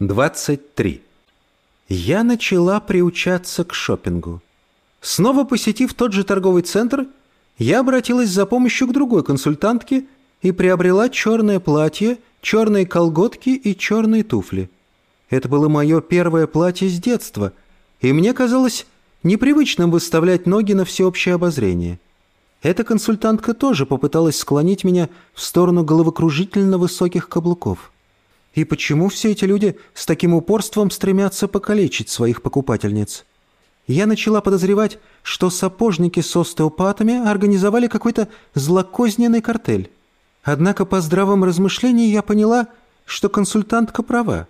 23. Я начала приучаться к шопингу. Снова посетив тот же торговый центр, я обратилась за помощью к другой консультантке и приобрела черное платье, черные колготки и черные туфли. Это было мое первое платье с детства, и мне казалось непривычным выставлять ноги на всеобщее обозрение. Эта консультантка тоже попыталась склонить меня в сторону головокружительно высоких каблуков. И почему все эти люди с таким упорством стремятся покалечить своих покупательниц? Я начала подозревать, что сапожники с остеопатами организовали какой-то злокозненный картель. Однако по здравом размышлении я поняла, что консультантка права.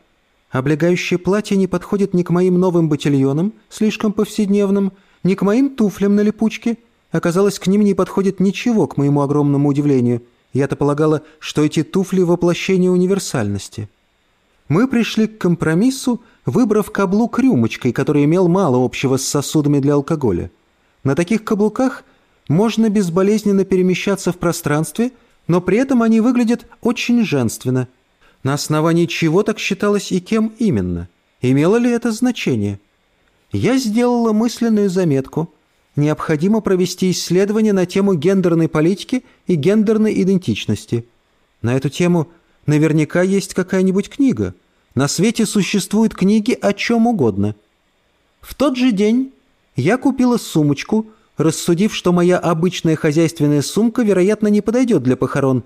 Облегающее платье не подходит ни к моим новым ботильонам, слишком повседневным, ни к моим туфлям на липучке. Оказалось, к ним не подходит ничего, к моему огромному удивлению – я-то полагала, что эти туфли – воплощение универсальности. Мы пришли к компромиссу, выбрав каблук рюмочкой, который имел мало общего с сосудами для алкоголя. На таких каблуках можно безболезненно перемещаться в пространстве, но при этом они выглядят очень женственно. На основании чего так считалось и кем именно? Имело ли это значение? Я сделала мысленную заметку – необходимо провести исследование на тему гендерной политики и гендерной идентичности. На эту тему наверняка есть какая-нибудь книга. На свете существуют книги о чем угодно. В тот же день я купила сумочку, рассудив, что моя обычная хозяйственная сумка, вероятно, не подойдет для похорон.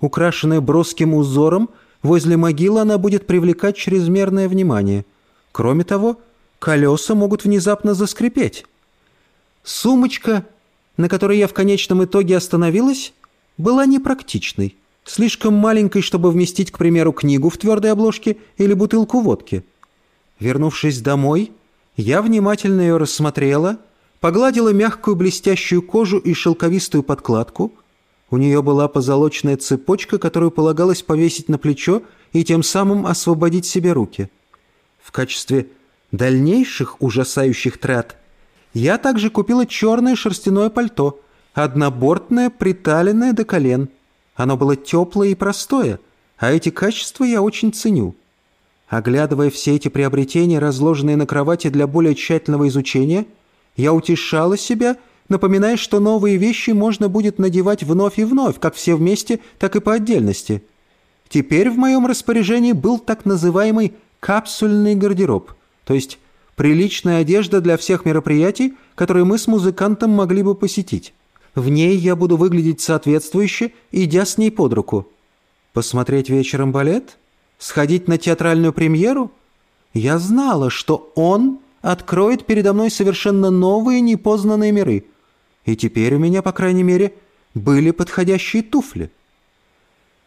Украшенная броским узором, возле могилы она будет привлекать чрезмерное внимание. Кроме того, колеса могут внезапно заскрипеть. Сумочка, на которой я в конечном итоге остановилась, была непрактичной, слишком маленькой, чтобы вместить, к примеру, книгу в твердой обложке или бутылку водки. Вернувшись домой, я внимательно ее рассмотрела, погладила мягкую блестящую кожу и шелковистую подкладку. У нее была позолоченная цепочка, которую полагалось повесить на плечо и тем самым освободить себе руки. В качестве дальнейших ужасающих трат я также купила черное шерстяное пальто, однобортное, приталенное до колен. Оно было теплое и простое, а эти качества я очень ценю. Оглядывая все эти приобретения, разложенные на кровати для более тщательного изучения, я утешала себя, напоминая, что новые вещи можно будет надевать вновь и вновь, как все вместе, так и по отдельности. Теперь в моем распоряжении был так называемый капсульный гардероб, то есть Приличная одежда для всех мероприятий, которые мы с музыкантом могли бы посетить. В ней я буду выглядеть соответствующе, идя с ней под руку. Посмотреть вечером балет? Сходить на театральную премьеру? Я знала, что он откроет передо мной совершенно новые непознанные миры. И теперь у меня, по крайней мере, были подходящие туфли.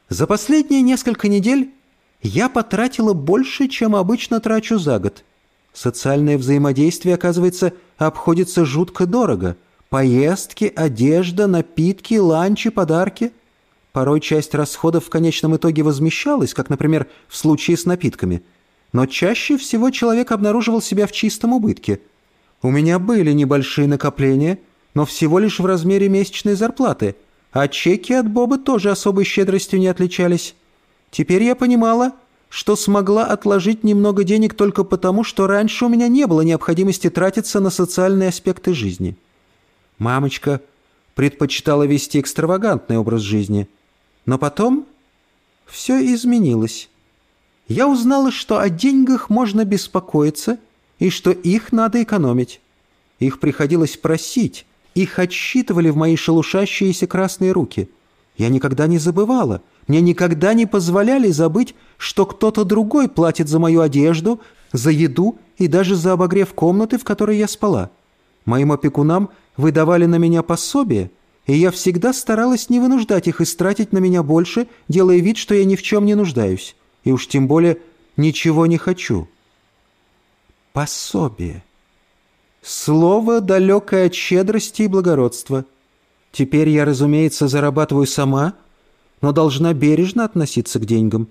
За последние несколько недель я потратила больше, чем обычно трачу за год – Социальное взаимодействие, оказывается, обходится жутко дорого. Поездки, одежда, напитки, ланчи, подарки. Порой часть расходов в конечном итоге возмещалась, как, например, в случае с напитками. Но чаще всего человек обнаруживал себя в чистом убытке. У меня были небольшие накопления, но всего лишь в размере месячной зарплаты, а чеки от Боба тоже особой щедростью не отличались. Теперь я понимала, что смогла отложить немного денег только потому, что раньше у меня не было необходимости тратиться на социальные аспекты жизни. Мамочка предпочитала вести экстравагантный образ жизни. Но потом все изменилось. Я узнала, что о деньгах можно беспокоиться и что их надо экономить. Их приходилось просить, их отсчитывали в мои шелушащиеся красные руки. Я никогда не забывала — мне никогда не позволяли забыть, что кто-то другой платит за мою одежду, за еду и даже за обогрев комнаты, в которой я спала. Моим опекунам выдавали на меня пособие, и я всегда старалась не вынуждать их истратить на меня больше, делая вид, что я ни в чем не нуждаюсь, и уж тем более ничего не хочу. Пособие. Слово, далекое от щедрости и благородства. Теперь я, разумеется, зарабатываю сама — но должна бережно относиться к деньгам.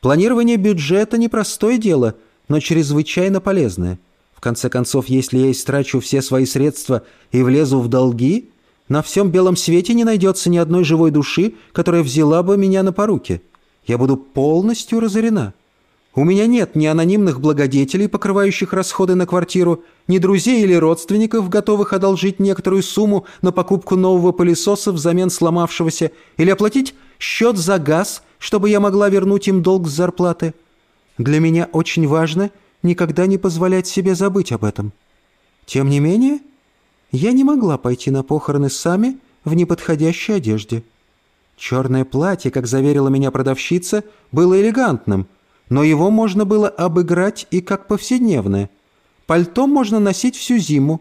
Планирование бюджета – непростое дело, но чрезвычайно полезное. В конце концов, если я истрачу все свои средства и влезу в долги, на всем белом свете не найдется ни одной живой души, которая взяла бы меня на поруки. Я буду полностью разорена. У меня нет ни анонимных благодетелей, покрывающих расходы на квартиру, ни друзей или родственников, готовых одолжить некоторую сумму на покупку нового пылесоса взамен сломавшегося или оплатить счет за газ, чтобы я могла вернуть им долг с зарплаты. Для меня очень важно никогда не позволять себе забыть об этом. Тем не менее, я не могла пойти на похороны сами в неподходящей одежде. Черное платье, как заверила меня продавщица, было элегантным – но его можно было обыграть и как повседневное. Пальто можно носить всю зиму.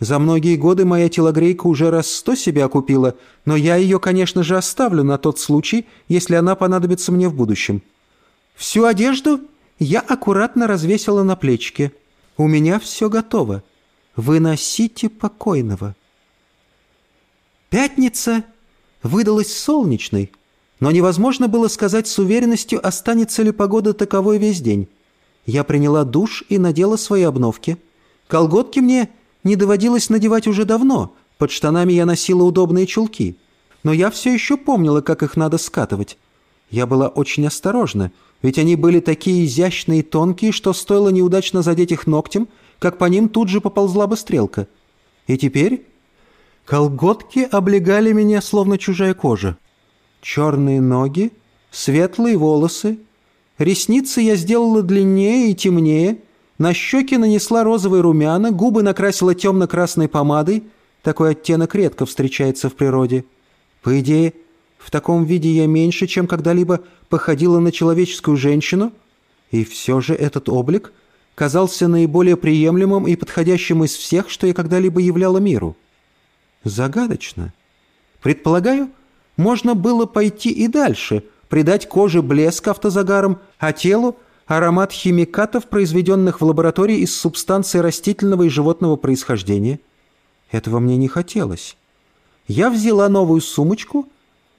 За многие годы моя телогрейка уже раз сто себя окупила, но я ее, конечно же, оставлю на тот случай, если она понадобится мне в будущем. Всю одежду я аккуратно развесила на плечике. У меня все готово. Выносите покойного. Пятница выдалась солнечной, но невозможно было сказать с уверенностью, останется ли погода таковой весь день. Я приняла душ и надела свои обновки. Колготки мне не доводилось надевать уже давно, под штанами я носила удобные чулки. Но я все еще помнила, как их надо скатывать. Я была очень осторожна, ведь они были такие изящные и тонкие, что стоило неудачно задеть их ногтем, как по ним тут же поползла бы стрелка. И теперь колготки облегали меня, словно чужая кожа. Черные ноги, светлые волосы. Ресницы я сделала длиннее и темнее. На щеки нанесла розовые румяна, губы накрасила темно-красной помадой. Такой оттенок редко встречается в природе. По идее, в таком виде я меньше, чем когда-либо походила на человеческую женщину. И все же этот облик казался наиболее приемлемым и подходящим из всех, что я когда-либо являла миру. Загадочно. Предполагаю, можно было пойти и дальше, придать коже блеск автозагаром, а телу – аромат химикатов, произведенных в лаборатории из субстанций растительного и животного происхождения. Этого мне не хотелось. Я взяла новую сумочку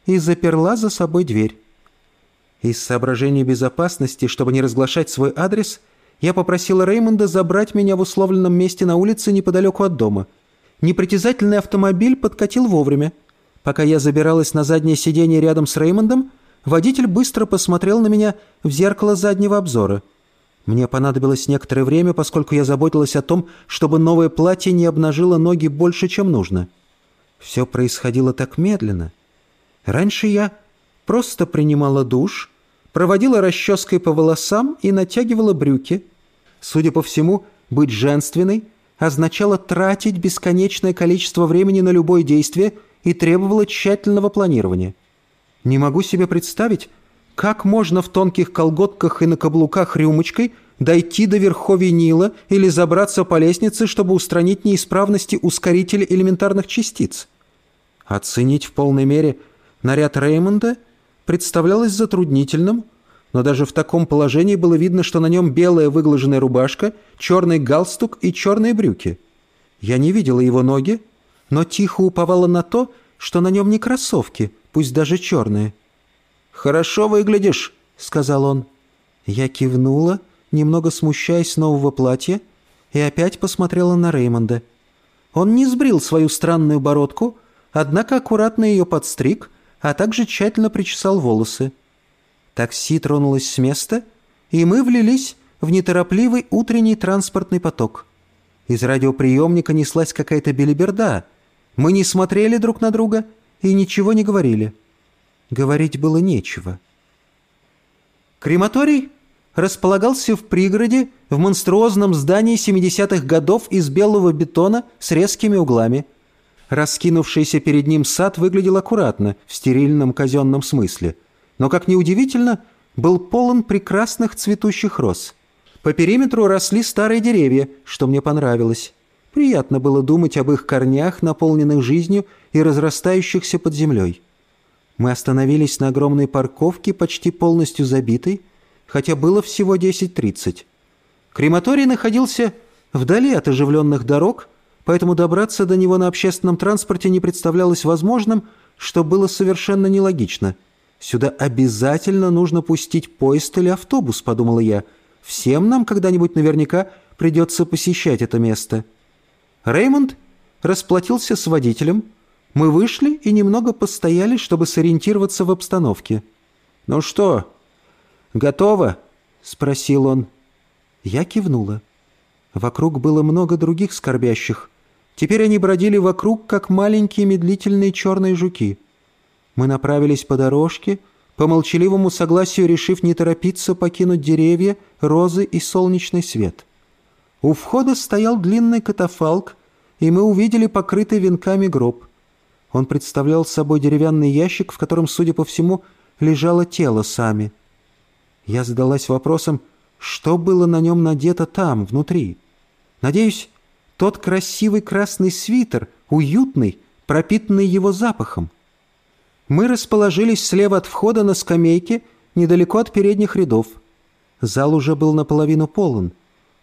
и заперла за собой дверь. Из соображений безопасности, чтобы не разглашать свой адрес, я попросила Реймонда забрать меня в условленном месте на улице неподалеку от дома. Непритязательный автомобиль подкатил вовремя – Пока я забиралась на заднее сиденье рядом с Реймондом, водитель быстро посмотрел на меня в зеркало заднего обзора. Мне понадобилось некоторое время, поскольку я заботилась о том, чтобы новое платье не обнажило ноги больше, чем нужно. Все происходило так медленно. Раньше я просто принимала душ, проводила расческой по волосам и натягивала брюки. Судя по всему, быть женственной означало тратить бесконечное количество времени на любое действие – и требовала тщательного планирования. Не могу себе представить, как можно в тонких колготках и на каблуках рюмочкой дойти до верховья Нила или забраться по лестнице, чтобы устранить неисправности ускорителя элементарных частиц. Оценить в полной мере наряд Реймонда представлялось затруднительным, но даже в таком положении было видно, что на нем белая выглаженная рубашка, черный галстук и черные брюки. Я не видела его ноги, но тихо уповала на то, что на нем не кроссовки, пусть даже черные. «Хорошо выглядишь», — сказал он. Я кивнула, немного смущаясь нового платья, и опять посмотрела на Реймонда. Он не сбрил свою странную бородку, однако аккуратно ее подстриг, а также тщательно причесал волосы. Такси тронулось с места, и мы влились в неторопливый утренний транспортный поток. Из радиоприемника неслась какая-то белиберда — мы не смотрели друг на друга и ничего не говорили. Говорить было нечего. Крематорий располагался в пригороде в монструозном здании 70-х годов из белого бетона с резкими углами. Раскинувшийся перед ним сад выглядел аккуратно, в стерильном казенном смысле. Но, как ни удивительно, был полон прекрасных цветущих роз. По периметру росли старые деревья, что мне понравилось. Приятно было думать об их корнях, наполненных жизнью и разрастающихся под землей. Мы остановились на огромной парковке, почти полностью забитой, хотя было всего 10.30. Крематорий находился вдали от оживленных дорог, поэтому добраться до него на общественном транспорте не представлялось возможным, что было совершенно нелогично. «Сюда обязательно нужно пустить поезд или автобус», — подумала я. «Всем нам когда-нибудь наверняка придется посещать это место». Реймонд расплатился с водителем. Мы вышли и немного постояли, чтобы сориентироваться в обстановке. «Ну что, готово?» —— спросил он. Я кивнула. Вокруг было много других скорбящих. Теперь они бродили вокруг, как маленькие медлительные черные жуки. Мы направились по дорожке, по молчаливому согласию решив не торопиться покинуть деревья, розы и солнечный свет. У входа стоял длинный катафалк, и мы увидели покрытый венками гроб. Он представлял собой деревянный ящик, в котором, судя по всему, лежало тело сами. Я задалась вопросом, что было на нем надето там, внутри. Надеюсь, тот красивый красный свитер, уютный, пропитанный его запахом. Мы расположились слева от входа на скамейке, недалеко от передних рядов. Зал уже был наполовину полон.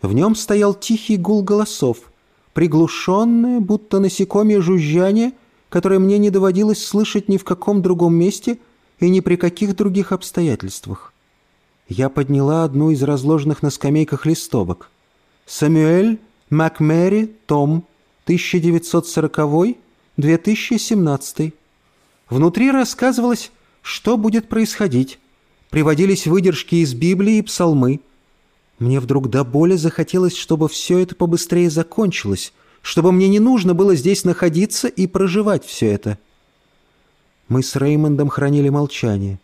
В нем стоял тихий гул голосов, приглушенное, будто насекомое жужжание, которое мне не доводилось слышать ни в каком другом месте и ни при каких других обстоятельствах. Я подняла одну из разложенных на скамейках листовок. «Самюэль Макмэри, том, 1940-2017». Внутри рассказывалось, что будет происходить. Приводились выдержки из Библии и псалмы. Мне вдруг до боли захотелось, чтобы все это побыстрее закончилось, чтобы мне не нужно было здесь находиться и проживать все это. Мы с Реймондом хранили молчание.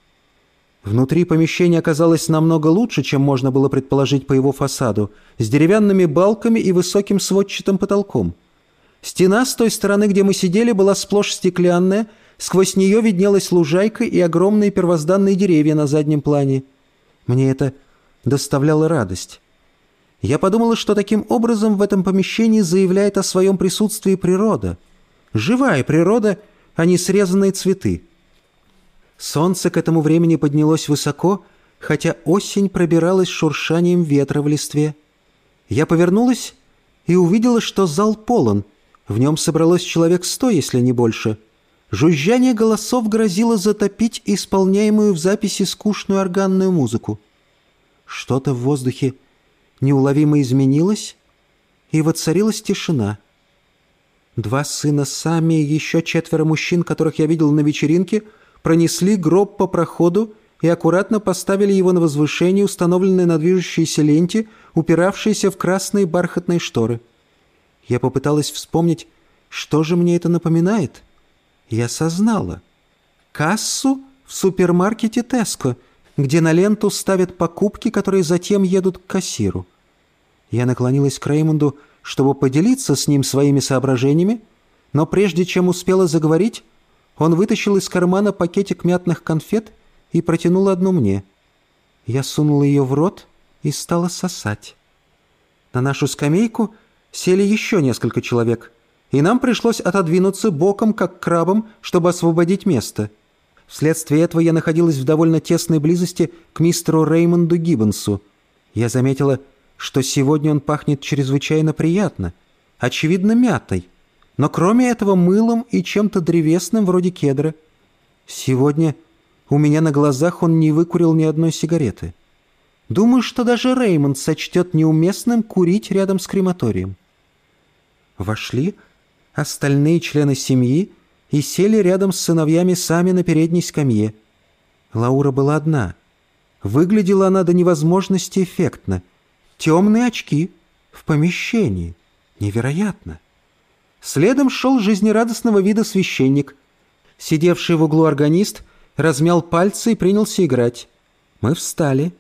Внутри помещение оказалось намного лучше, чем можно было предположить по его фасаду, с деревянными балками и высоким сводчатым потолком. Стена с той стороны, где мы сидели, была сплошь стеклянная, сквозь нее виднелась лужайка и огромные первозданные деревья на заднем плане. Мне это доставляло радость. Я подумала, что таким образом в этом помещении заявляет о своем присутствии природа. Живая природа, а не срезанные цветы. Солнце к этому времени поднялось высоко, хотя осень пробиралась шуршанием ветра в листве. Я повернулась и увидела, что зал полон. В нем собралось человек сто, если не больше. Жужжание голосов грозило затопить исполняемую в записи скучную органную музыку. Что-то в воздухе неуловимо изменилось, и воцарилась тишина. Два сына сами и еще четверо мужчин, которых я видел на вечеринке — пронесли гроб по проходу и аккуратно поставили его на возвышение, установленное на движущейся ленте, упиравшейся в красные бархатные шторы. Я попыталась вспомнить, что же мне это напоминает. Я осознала. Кассу в супермаркете «Теско», где на ленту ставят покупки, которые затем едут к кассиру. Я наклонилась к Реймонду, чтобы поделиться с ним своими соображениями, но прежде чем успела заговорить, он вытащил из кармана пакетик мятных конфет и протянул одну мне. Я сунула ее в рот и стала сосать. На нашу скамейку сели еще несколько человек, и нам пришлось отодвинуться боком, как крабом, чтобы освободить место. Вследствие этого я находилась в довольно тесной близости к мистеру Реймонду Гиббонсу. Я заметила, что сегодня он пахнет чрезвычайно приятно, очевидно, мятой но кроме этого мылом и чем-то древесным вроде кедра. Сегодня у меня на глазах он не выкурил ни одной сигареты. Думаю, что даже Реймонд сочтет неуместным курить рядом с крематорием. Вошли остальные члены семьи и сели рядом с сыновьями сами на передней скамье. Лаура была одна. Выглядела она до невозможности эффектно. Темные очки в помещении. Невероятно. Следом шел жизнерадостного вида священник. Сидевший в углу органист размял пальцы и принялся играть. Мы встали.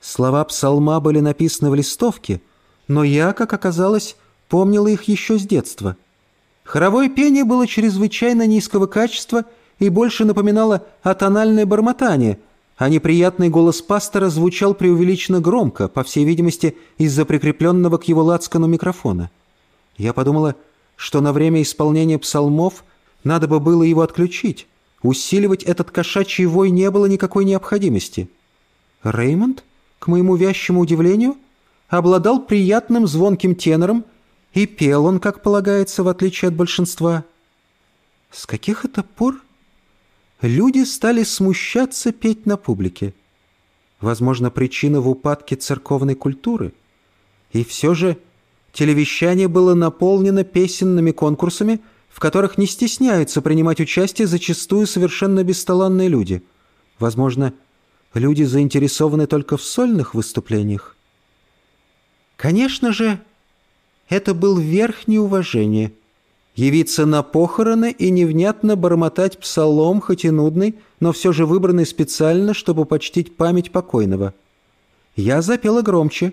Слова псалма были написаны в листовке, но я, как оказалось, помнила их еще с детства. Хоровое пение было чрезвычайно низкого качества и больше напоминало атональное бормотание, а неприятный голос пастора звучал преувеличенно громко, по всей видимости, из-за прикрепленного к его лацкану микрофона. Я подумала, что на время исполнения псалмов надо бы было его отключить. Усиливать этот кошачий вой не было никакой необходимости. Реймонд, к моему вящему удивлению, обладал приятным звонким тенором, и пел он, как полагается, в отличие от большинства. С каких это пор люди стали смущаться петь на публике? Возможно, причина в упадке церковной культуры. И все же Телевещание было наполнено песенными конкурсами, в которых не стесняются принимать участие зачастую совершенно бесталанные люди. Возможно, люди заинтересованы только в сольных выступлениях. Конечно же, это был верх неуважения. Явиться на похороны и невнятно бормотать псалом, хоть и нудный, но все же выбранный специально, чтобы почтить память покойного. Я запела громче.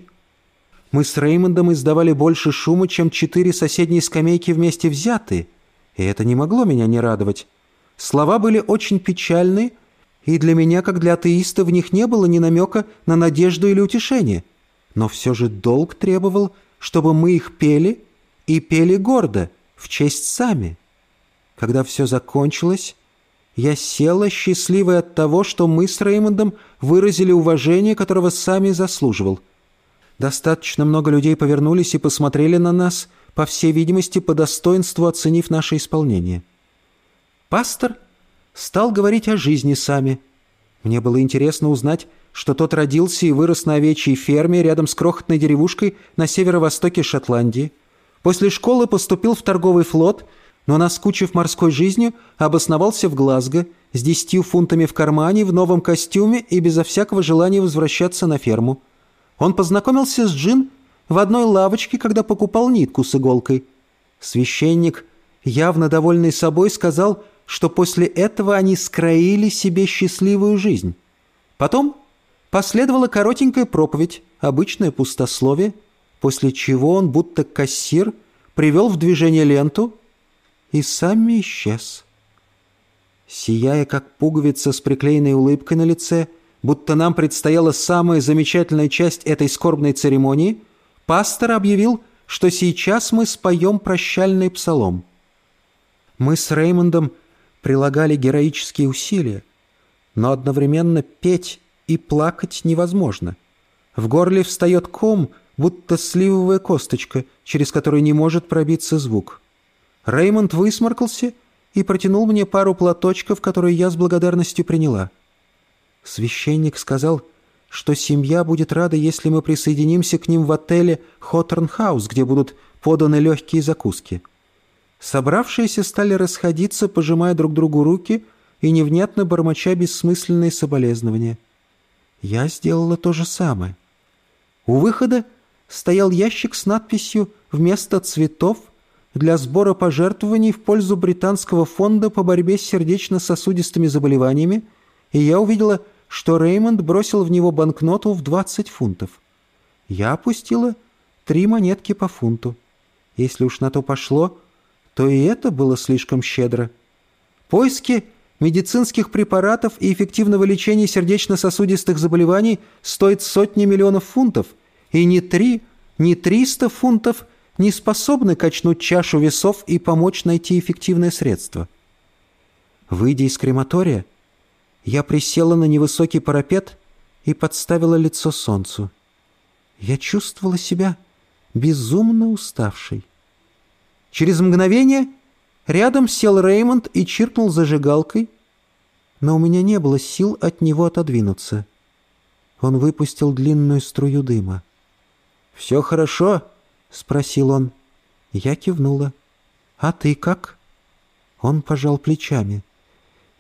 Мы с Реймондом издавали больше шума, чем четыре соседние скамейки вместе взятые, и это не могло меня не радовать. Слова были очень печальны, и для меня, как для атеиста, в них не было ни намека на надежду или утешение. Но все же долг требовал, чтобы мы их пели, и пели гордо, в честь сами. Когда все закончилось, я села, счастливая от того, что мы с Реймондом выразили уважение, которого сами заслуживал. Достаточно много людей повернулись и посмотрели на нас, по всей видимости, по достоинству оценив наше исполнение. Пастор стал говорить о жизни сами. Мне было интересно узнать, что тот родился и вырос на овечьей ферме рядом с крохотной деревушкой на северо-востоке Шотландии. После школы поступил в торговый флот, но, наскучив морской жизнью, обосновался в Глазго с десятью фунтами в кармане, в новом костюме и безо всякого желания возвращаться на ферму. Он познакомился с Джин в одной лавочке, когда покупал нитку с иголкой. Священник, явно довольный собой, сказал, что после этого они скроили себе счастливую жизнь. Потом Последовала коротенькая проповедь, обычное пустословие, после чего он, будто кассир, привел в движение ленту и сам исчез. Сияя, как пуговица с приклеенной улыбкой на лице, будто нам предстояла самая замечательная часть этой скорбной церемонии, пастор объявил, что сейчас мы споем прощальный псалом. Мы с Реймондом прилагали героические усилия, но одновременно петь и плакать невозможно. В горле встает ком, будто сливовая косточка, через которую не может пробиться звук. Реймонд высморкался и протянул мне пару платочков, которые я с благодарностью приняла. Священник сказал, что семья будет рада, если мы присоединимся к ним в отеле «Хоттернхаус», где будут поданы легкие закуски. Собравшиеся стали расходиться, пожимая друг другу руки и невнятно бормоча бессмысленные соболезнования. Я сделала то же самое. У выхода стоял ящик с надписью «Вместо цветов» для сбора пожертвований в пользу Британского фонда по борьбе с сердечно-сосудистыми заболеваниями, и я увидела, что Реймонд бросил в него банкноту в 20 фунтов. Я опустила три монетки по фунту. Если уж на то пошло, то и это было слишком щедро. Поиски медицинских препаратов и эффективного лечения сердечно-сосудистых заболеваний стоит сотни миллионов фунтов, и ни три, ни триста фунтов не способны качнуть чашу весов и помочь найти эффективное средство. Выйдя из крематория, я присела на невысокий парапет и подставила лицо солнцу. Я чувствовала себя безумно уставшей. Через мгновение Рядом сел Реймонд и чиркнул зажигалкой, но у меня не было сил от него отодвинуться. Он выпустил длинную струю дыма. «Все хорошо?» — спросил он. Я кивнула. «А ты как?» Он пожал плечами.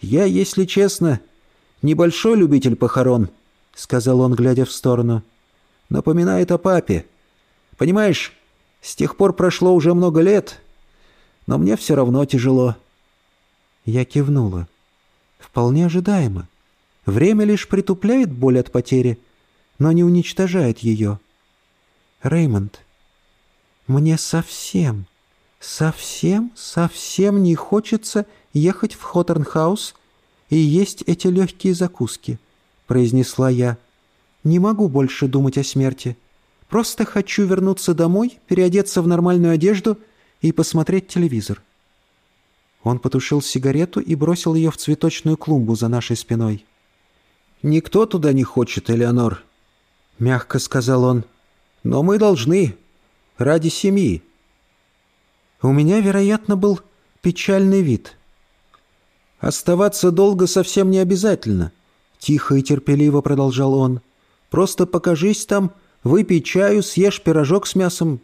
«Я, если честно, небольшой любитель похорон», — сказал он, глядя в сторону. «Напоминает о папе. Понимаешь, с тех пор прошло уже много лет, но мне все равно тяжело». Я кивнула. «Вполне ожидаемо. Время лишь притупляет боль от потери, но не уничтожает ее. Реймонд, мне совсем, совсем, совсем не хочется ехать в Хоттернхаус и есть эти легкие закуски», — произнесла я. «Не могу больше думать о смерти. Просто хочу вернуться домой, переодеться в нормальную одежду — и посмотреть телевизор. Он потушил сигарету и бросил ее в цветочную клумбу за нашей спиной. «Никто туда не хочет, Элеонор», — мягко сказал он. «Но мы должны. Ради семьи». У меня, вероятно, был печальный вид. «Оставаться долго совсем не обязательно», — тихо и терпеливо продолжал он. «Просто покажись там, выпей чаю, съешь пирожок с мясом.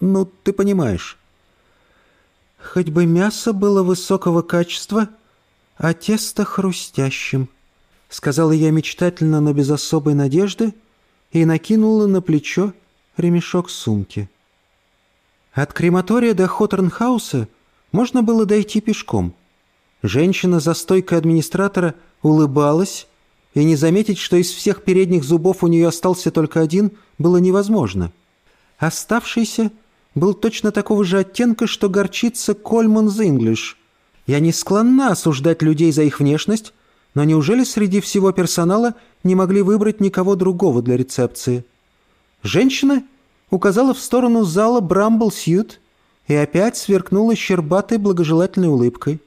Ну, ты понимаешь». Хоть бы мясо было высокого качества, а тесто хрустящим, — сказала я мечтательно, но без особой надежды, и накинула на плечо ремешок сумки. От крематория до Хоторнхауса можно было дойти пешком. Женщина за стойкой администратора улыбалась, и не заметить, что из всех передних зубов у нее остался только один, было невозможно. Оставшийся был точно такого же оттенка, что горчица Кольман's English. Я не склонна осуждать людей за их внешность, но неужели среди всего персонала не могли выбрать никого другого для рецепции? Женщина указала в сторону зала Брамбл Сьют и опять сверкнула щербатой благожелательной улыбкой.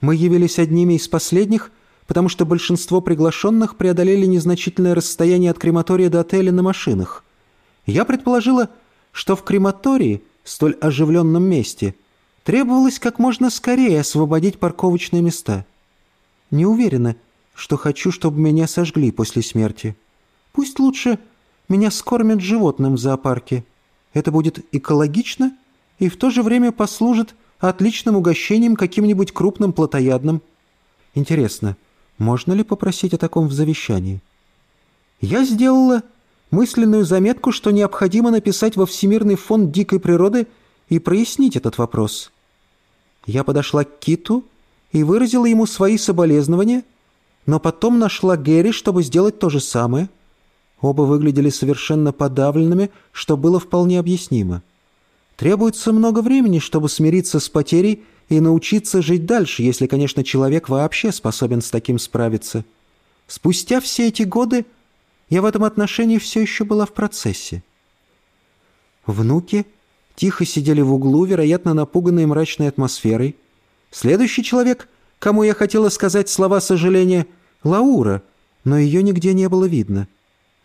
Мы явились одними из последних, потому что большинство приглашенных преодолели незначительное расстояние от крематория до отеля на машинах. Я предположила, что в крематории, столь оживленном месте, требовалось как можно скорее освободить парковочные места – не уверена, что хочу, чтобы меня сожгли после смерти. Пусть лучше меня скормят животным в зоопарке. Это будет экологично и в то же время послужит отличным угощением каким-нибудь крупным плотоядным. Интересно, можно ли попросить о таком в завещании? Я сделала мысленную заметку, что необходимо написать во Всемирный фонд дикой природы и прояснить этот вопрос. Я подошла к Киту и выразила ему свои соболезнования, но потом нашла Гэри, чтобы сделать то же самое. Оба выглядели совершенно подавленными, что было вполне объяснимо. Требуется много времени, чтобы смириться с потерей и научиться жить дальше, если, конечно, человек вообще способен с таким справиться. Спустя все эти годы я в этом отношении все еще была в процессе. Внуки тихо сидели в углу, вероятно, напуганные мрачной атмосферой, Следующий человек, кому я хотела сказать слова сожаления, Лаура, но ее нигде не было видно.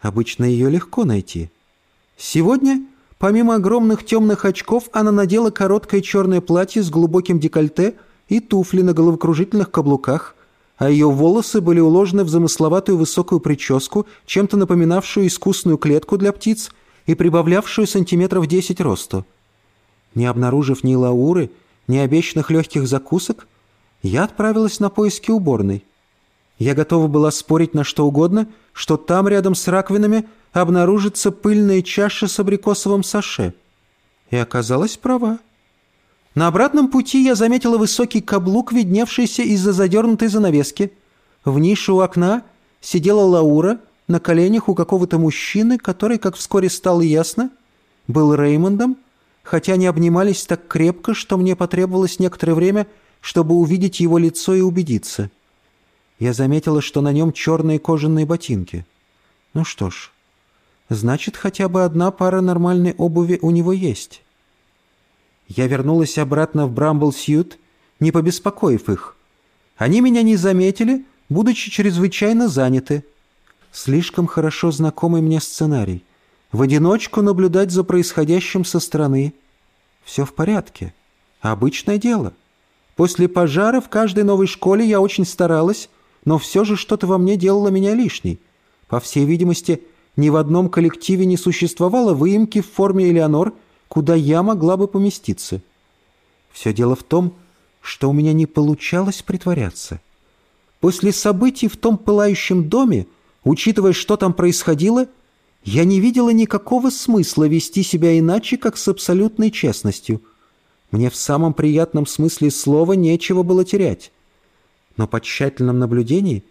Обычно ее легко найти. Сегодня, помимо огромных темных очков, она надела короткое черное платье с глубоким декольте и туфли на головокружительных каблуках, а ее волосы были уложены в замысловатую высокую прическу, чем-то напоминавшую искусную клетку для птиц и прибавлявшую сантиметров десять росту. Не обнаружив ни Лауры, ни обещанных легких закусок, я отправилась на поиски уборной. Я готова была спорить на что угодно, что там рядом с раковинами обнаружится пыльная чаша с абрикосовым саше. И оказалась права. На обратном пути я заметила высокий каблук, видневшийся из-за задернутой занавески. В нише у окна сидела Лаура на коленях у какого-то мужчины, который, как вскоре стало ясно, был Реймондом, хотя они обнимались так крепко, что мне потребовалось некоторое время, чтобы увидеть его лицо и убедиться. Я заметила, что на нем черные кожаные ботинки. Ну что ж, значит, хотя бы одна пара нормальной обуви у него есть. Я вернулась обратно в Брамблсьют, не побеспокоив их. Они меня не заметили, будучи чрезвычайно заняты. Слишком хорошо знакомый мне сценарий в одиночку наблюдать за происходящим со стороны. Все в порядке. Обычное дело. После пожара в каждой новой школе я очень старалась, но все же что-то во мне делало меня лишней. По всей видимости, ни в одном коллективе не существовало выемки в форме Элеонор, куда я могла бы поместиться. Все дело в том, что у меня не получалось притворяться. После событий в том пылающем доме, учитывая, что там происходило, — я не видела никакого смысла вести себя иначе, как с абсолютной честностью. Мне в самом приятном смысле слова нечего было терять. Но по тщательном наблюдении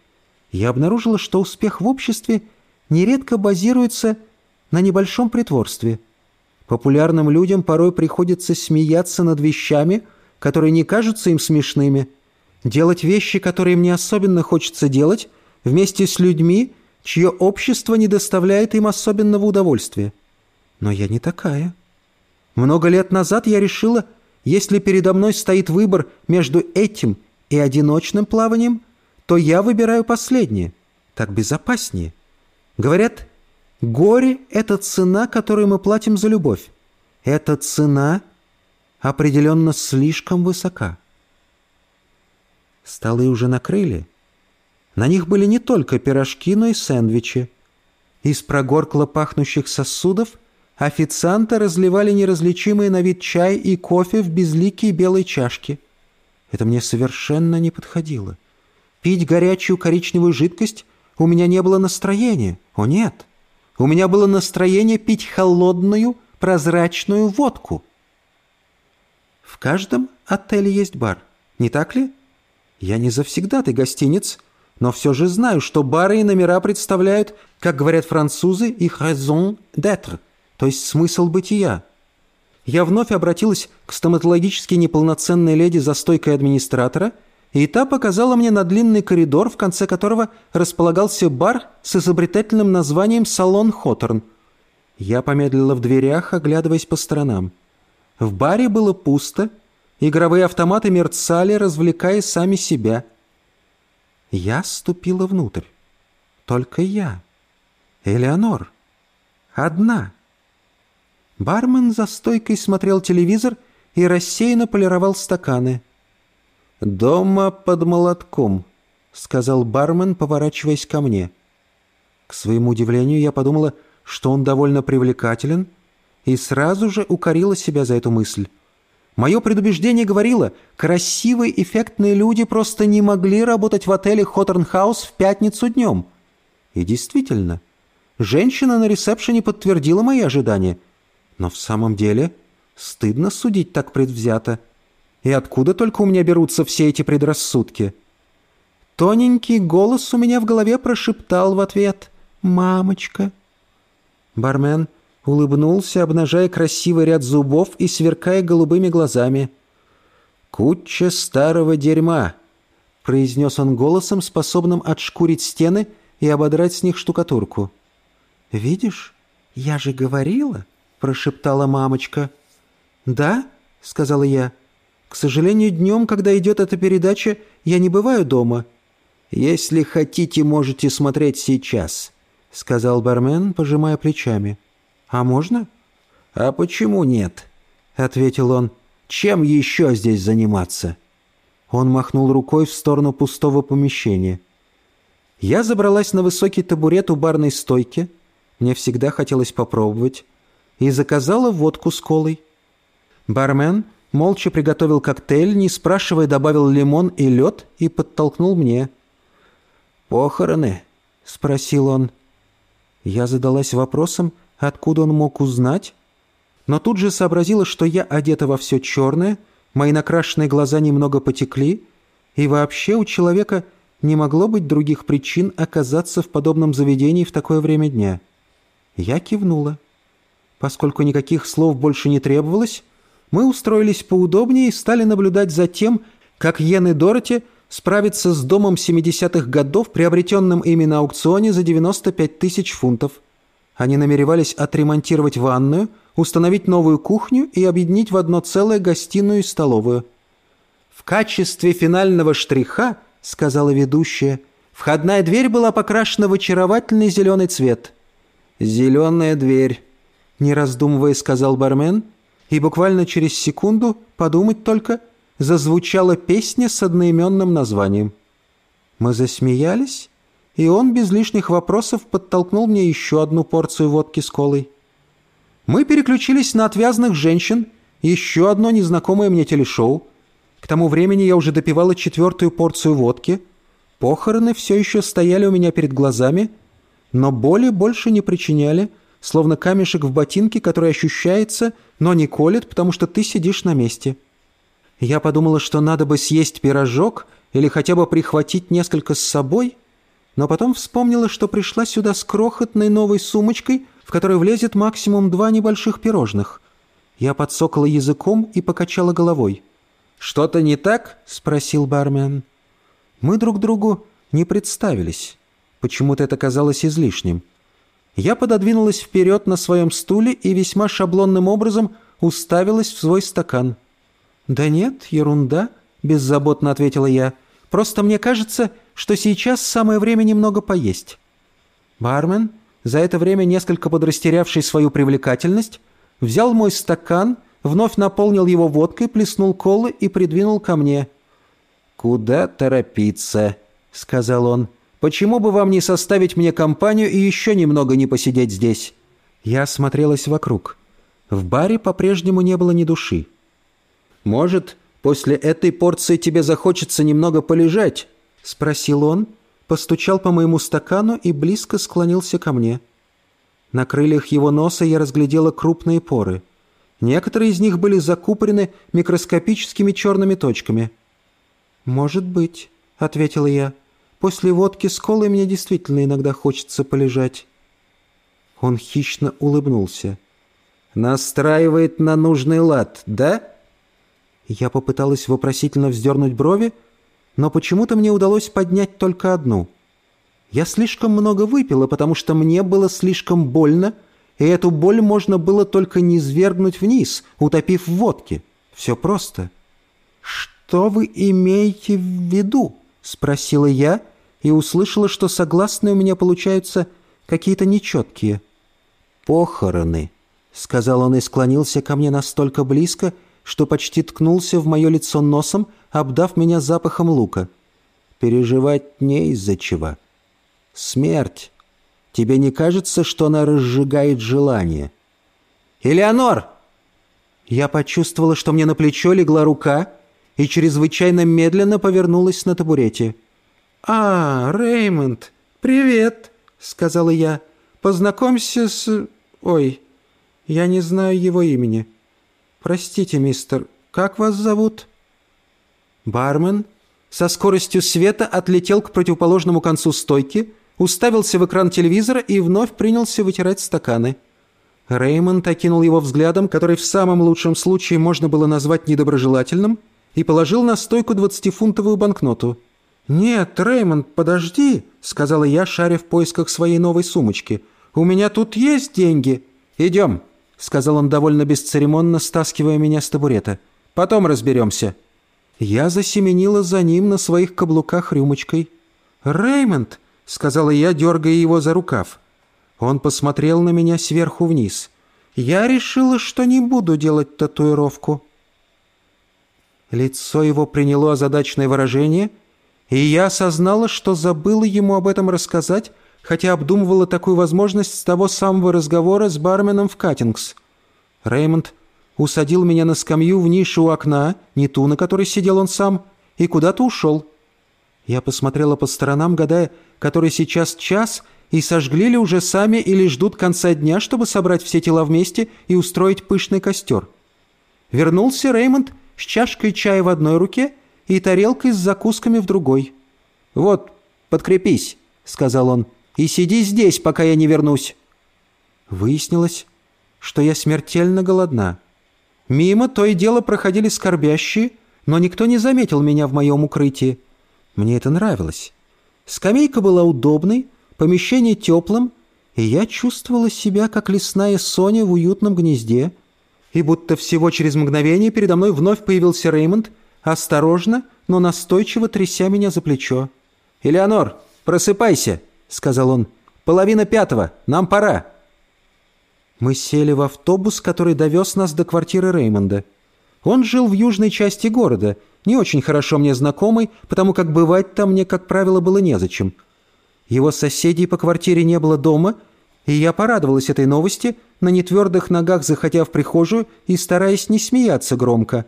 я обнаружила, что успех в обществе нередко базируется на небольшом притворстве. Популярным людям порой приходится смеяться над вещами, которые не кажутся им смешными, делать вещи, которые им не особенно хочется делать, вместе с людьми, чье общество не доставляет им особенного удовольствия. Но я не такая. Много лет назад я решила, если передо мной стоит выбор между этим и одиночным плаванием, то я выбираю последнее. Так безопаснее. Говорят, горе — это цена, которую мы платим за любовь. Эта цена определенно слишком высока. Столы уже накрыли, на них были не только пирожки, но и сэндвичи. Из прогоркло пахнущих сосудов официанты разливали неразличимые на вид чай и кофе в безликие белой чашки. Это мне совершенно не подходило. Пить горячую коричневую жидкость у меня не было настроения. О нет, у меня было настроение пить холодную прозрачную водку. В каждом отеле есть бар, не так ли? Я не завсегдатый гостиниц, но все же знаю, что бары и номера представляют, как говорят французы, их raison d'être, то есть смысл бытия. Я вновь обратилась к стоматологически неполноценной леди за стойкой администратора, и та показала мне на длинный коридор, в конце которого располагался бар с изобретательным названием «Салон Хоторн». Я помедлила в дверях, оглядываясь по сторонам. В баре было пусто, игровые автоматы мерцали, развлекая сами себя. Я ступила внутрь. Только я. Элеонор. Одна. Бармен за стойкой смотрел телевизор и рассеянно полировал стаканы. «Дома под молотком», — сказал бармен, поворачиваясь ко мне. К своему удивлению, я подумала, что он довольно привлекателен — и сразу же укорила себя за эту мысль. Мое предубеждение говорило, красивые эффектные люди просто не могли работать в отеле Хоторнхаус в пятницу днем. И действительно, женщина на ресепшене подтвердила мои ожидания. Но в самом деле стыдно судить так предвзято. И откуда только у меня берутся все эти предрассудки? Тоненький голос у меня в голове прошептал в ответ «Мамочка». Бармен – улыбнулся, обнажая красивый ряд зубов и сверкая голубыми глазами. «Куча старого дерьма!» — произнес он голосом, способным отшкурить стены и ободрать с них штукатурку. «Видишь, я же говорила!» — прошептала мамочка. «Да?» — сказала я. «К сожалению, днем, когда идет эта передача, я не бываю дома». «Если хотите, можете смотреть сейчас», — сказал бармен, пожимая плечами. «А можно?» «А почему нет?» — ответил он. «Чем еще здесь заниматься?» Он махнул рукой в сторону пустого помещения. Я забралась на высокий табурет у барной стойки, мне всегда хотелось попробовать, и заказала водку с колой. Бармен молча приготовил коктейль, не спрашивая, добавил лимон и лед и подтолкнул мне. «Похороны?» — спросил он. Я задалась вопросом, Откуда он мог узнать? Но тут же сообразила, что я одета во все черное, мои накрашенные глаза немного потекли, и вообще у человека не могло быть других причин оказаться в подобном заведении в такое время дня. Я кивнула. Поскольку никаких слов больше не требовалось, мы устроились поудобнее и стали наблюдать за тем, как Йен и Дороти справятся с домом 70-х годов, приобретенным ими на аукционе за 95 тысяч фунтов – они намеревались отремонтировать ванную, установить новую кухню и объединить в одно целое гостиную и столовую. «В качестве финального штриха, — сказала ведущая, — входная дверь была покрашена в очаровательный зеленый цвет». «Зеленая дверь», — не раздумывая сказал бармен, и буквально через секунду, подумать только, зазвучала песня с одноименным названием. Мы засмеялись, и он без лишних вопросов подтолкнул мне еще одну порцию водки с колой. Мы переключились на отвязных женщин, еще одно незнакомое мне телешоу. К тому времени я уже допивала четвертую порцию водки. Похороны все еще стояли у меня перед глазами, но боли больше не причиняли, словно камешек в ботинке, который ощущается, но не колет, потому что ты сидишь на месте. Я подумала, что надо бы съесть пирожок или хотя бы прихватить несколько с собой — но потом вспомнила, что пришла сюда с крохотной новой сумочкой, в которой влезет максимум два небольших пирожных. Я подсокала языком и покачала головой. «Что-то не так?» — спросил бармен. Мы друг другу не представились. Почему-то это казалось излишним. Я пододвинулась вперед на своем стуле и весьма шаблонным образом уставилась в свой стакан. «Да нет, ерунда», — беззаботно ответила я. «Просто мне кажется, что сейчас самое время немного поесть. Бармен, за это время несколько подрастерявший свою привлекательность, взял мой стакан, вновь наполнил его водкой, плеснул колы и придвинул ко мне. «Куда торопиться?» — сказал он. «Почему бы вам не составить мне компанию и еще немного не посидеть здесь?» Я осмотрелась вокруг. В баре по-прежнему не было ни души. «Может, после этой порции тебе захочется немного полежать?» — спросил он, постучал по моему стакану и близко склонился ко мне. На крыльях его носа я разглядела крупные поры. Некоторые из них были закупорены микроскопическими черными точками. «Может быть», — ответила я. «После водки с колой мне действительно иногда хочется полежать». Он хищно улыбнулся. «Настраивает на нужный лад, да?» Я попыталась вопросительно вздернуть брови, но почему-то мне удалось поднять только одну. Я слишком много выпила, потому что мне было слишком больно, и эту боль можно было только низвергнуть вниз, утопив в водке. Все просто. «Что вы имеете в виду?» — спросила я и услышала, что согласные у меня получаются какие-то нечеткие. «Похороны», — сказал он и склонился ко мне настолько близко, что почти ткнулся в мое лицо носом, обдав меня запахом лука. «Переживать не из-за чего. Смерть. Тебе не кажется, что она разжигает желание?» «Элеонор!» Я почувствовала, что мне на плечо легла рука и чрезвычайно медленно повернулась на табурете. «А, Реймонд, привет!» — сказала я. «Познакомься с... Ой, я не знаю его имени. Простите, мистер, как вас зовут?» Бармен со скоростью света отлетел к противоположному концу стойки, уставился в экран телевизора и вновь принялся вытирать стаканы. Реймонд окинул его взглядом, который в самом лучшем случае можно было назвать недоброжелательным, и положил на стойку двадцатифунтовую банкноту. «Нет, Реймонд, подожди», — сказала я, шаря в поисках своей новой сумочки. «У меня тут есть деньги». «Идем», — сказал он довольно бесцеремонно, стаскивая меня с табурета. «Потом разберемся». Я засеменила за ним на своих каблуках рюмочкой. «Реймонд», — сказала я, дергая его за рукав. Он посмотрел на меня сверху вниз. «Я решила, что не буду делать татуировку». Лицо его приняло озадаченное выражение, и я осознала, что забыла ему об этом рассказать, хотя обдумывала такую возможность с того самого разговора с барменом в Каттингс. Реймонд усадил меня на скамью в нише у окна, не ту, на которой сидел он сам, и куда-то ушел. Я посмотрела по сторонам, гадая, который сейчас час, и сожгли ли уже сами или ждут конца дня, чтобы собрать все тела вместе и устроить пышный костер. Вернулся Реймонд с чашкой чая в одной руке и тарелкой с закусками в другой. «Вот, подкрепись», — сказал он, — «и сиди здесь, пока я не вернусь». Выяснилось, что я смертельно голодна. Мимо то и дело проходили скорбящие, но никто не заметил меня в моем укрытии. Мне это нравилось. Скамейка была удобной, помещение теплым, и я чувствовала себя, как лесная Соня в уютном гнезде — и будто всего через мгновение передо мной вновь появился Реймонд, осторожно, но настойчиво тряся меня за плечо. «Элеонор, просыпайся!» — сказал он. «Половина пятого, нам пора!» Мы сели в автобус, который довез нас до квартиры Реймонда. Он жил в южной части города, не очень хорошо мне знакомый, потому как бывать там мне, как правило, было незачем. Его соседей по квартире не было дома — и я порадовалась этой новости, на нетвердых ногах заходя в прихожую и стараясь не смеяться громко.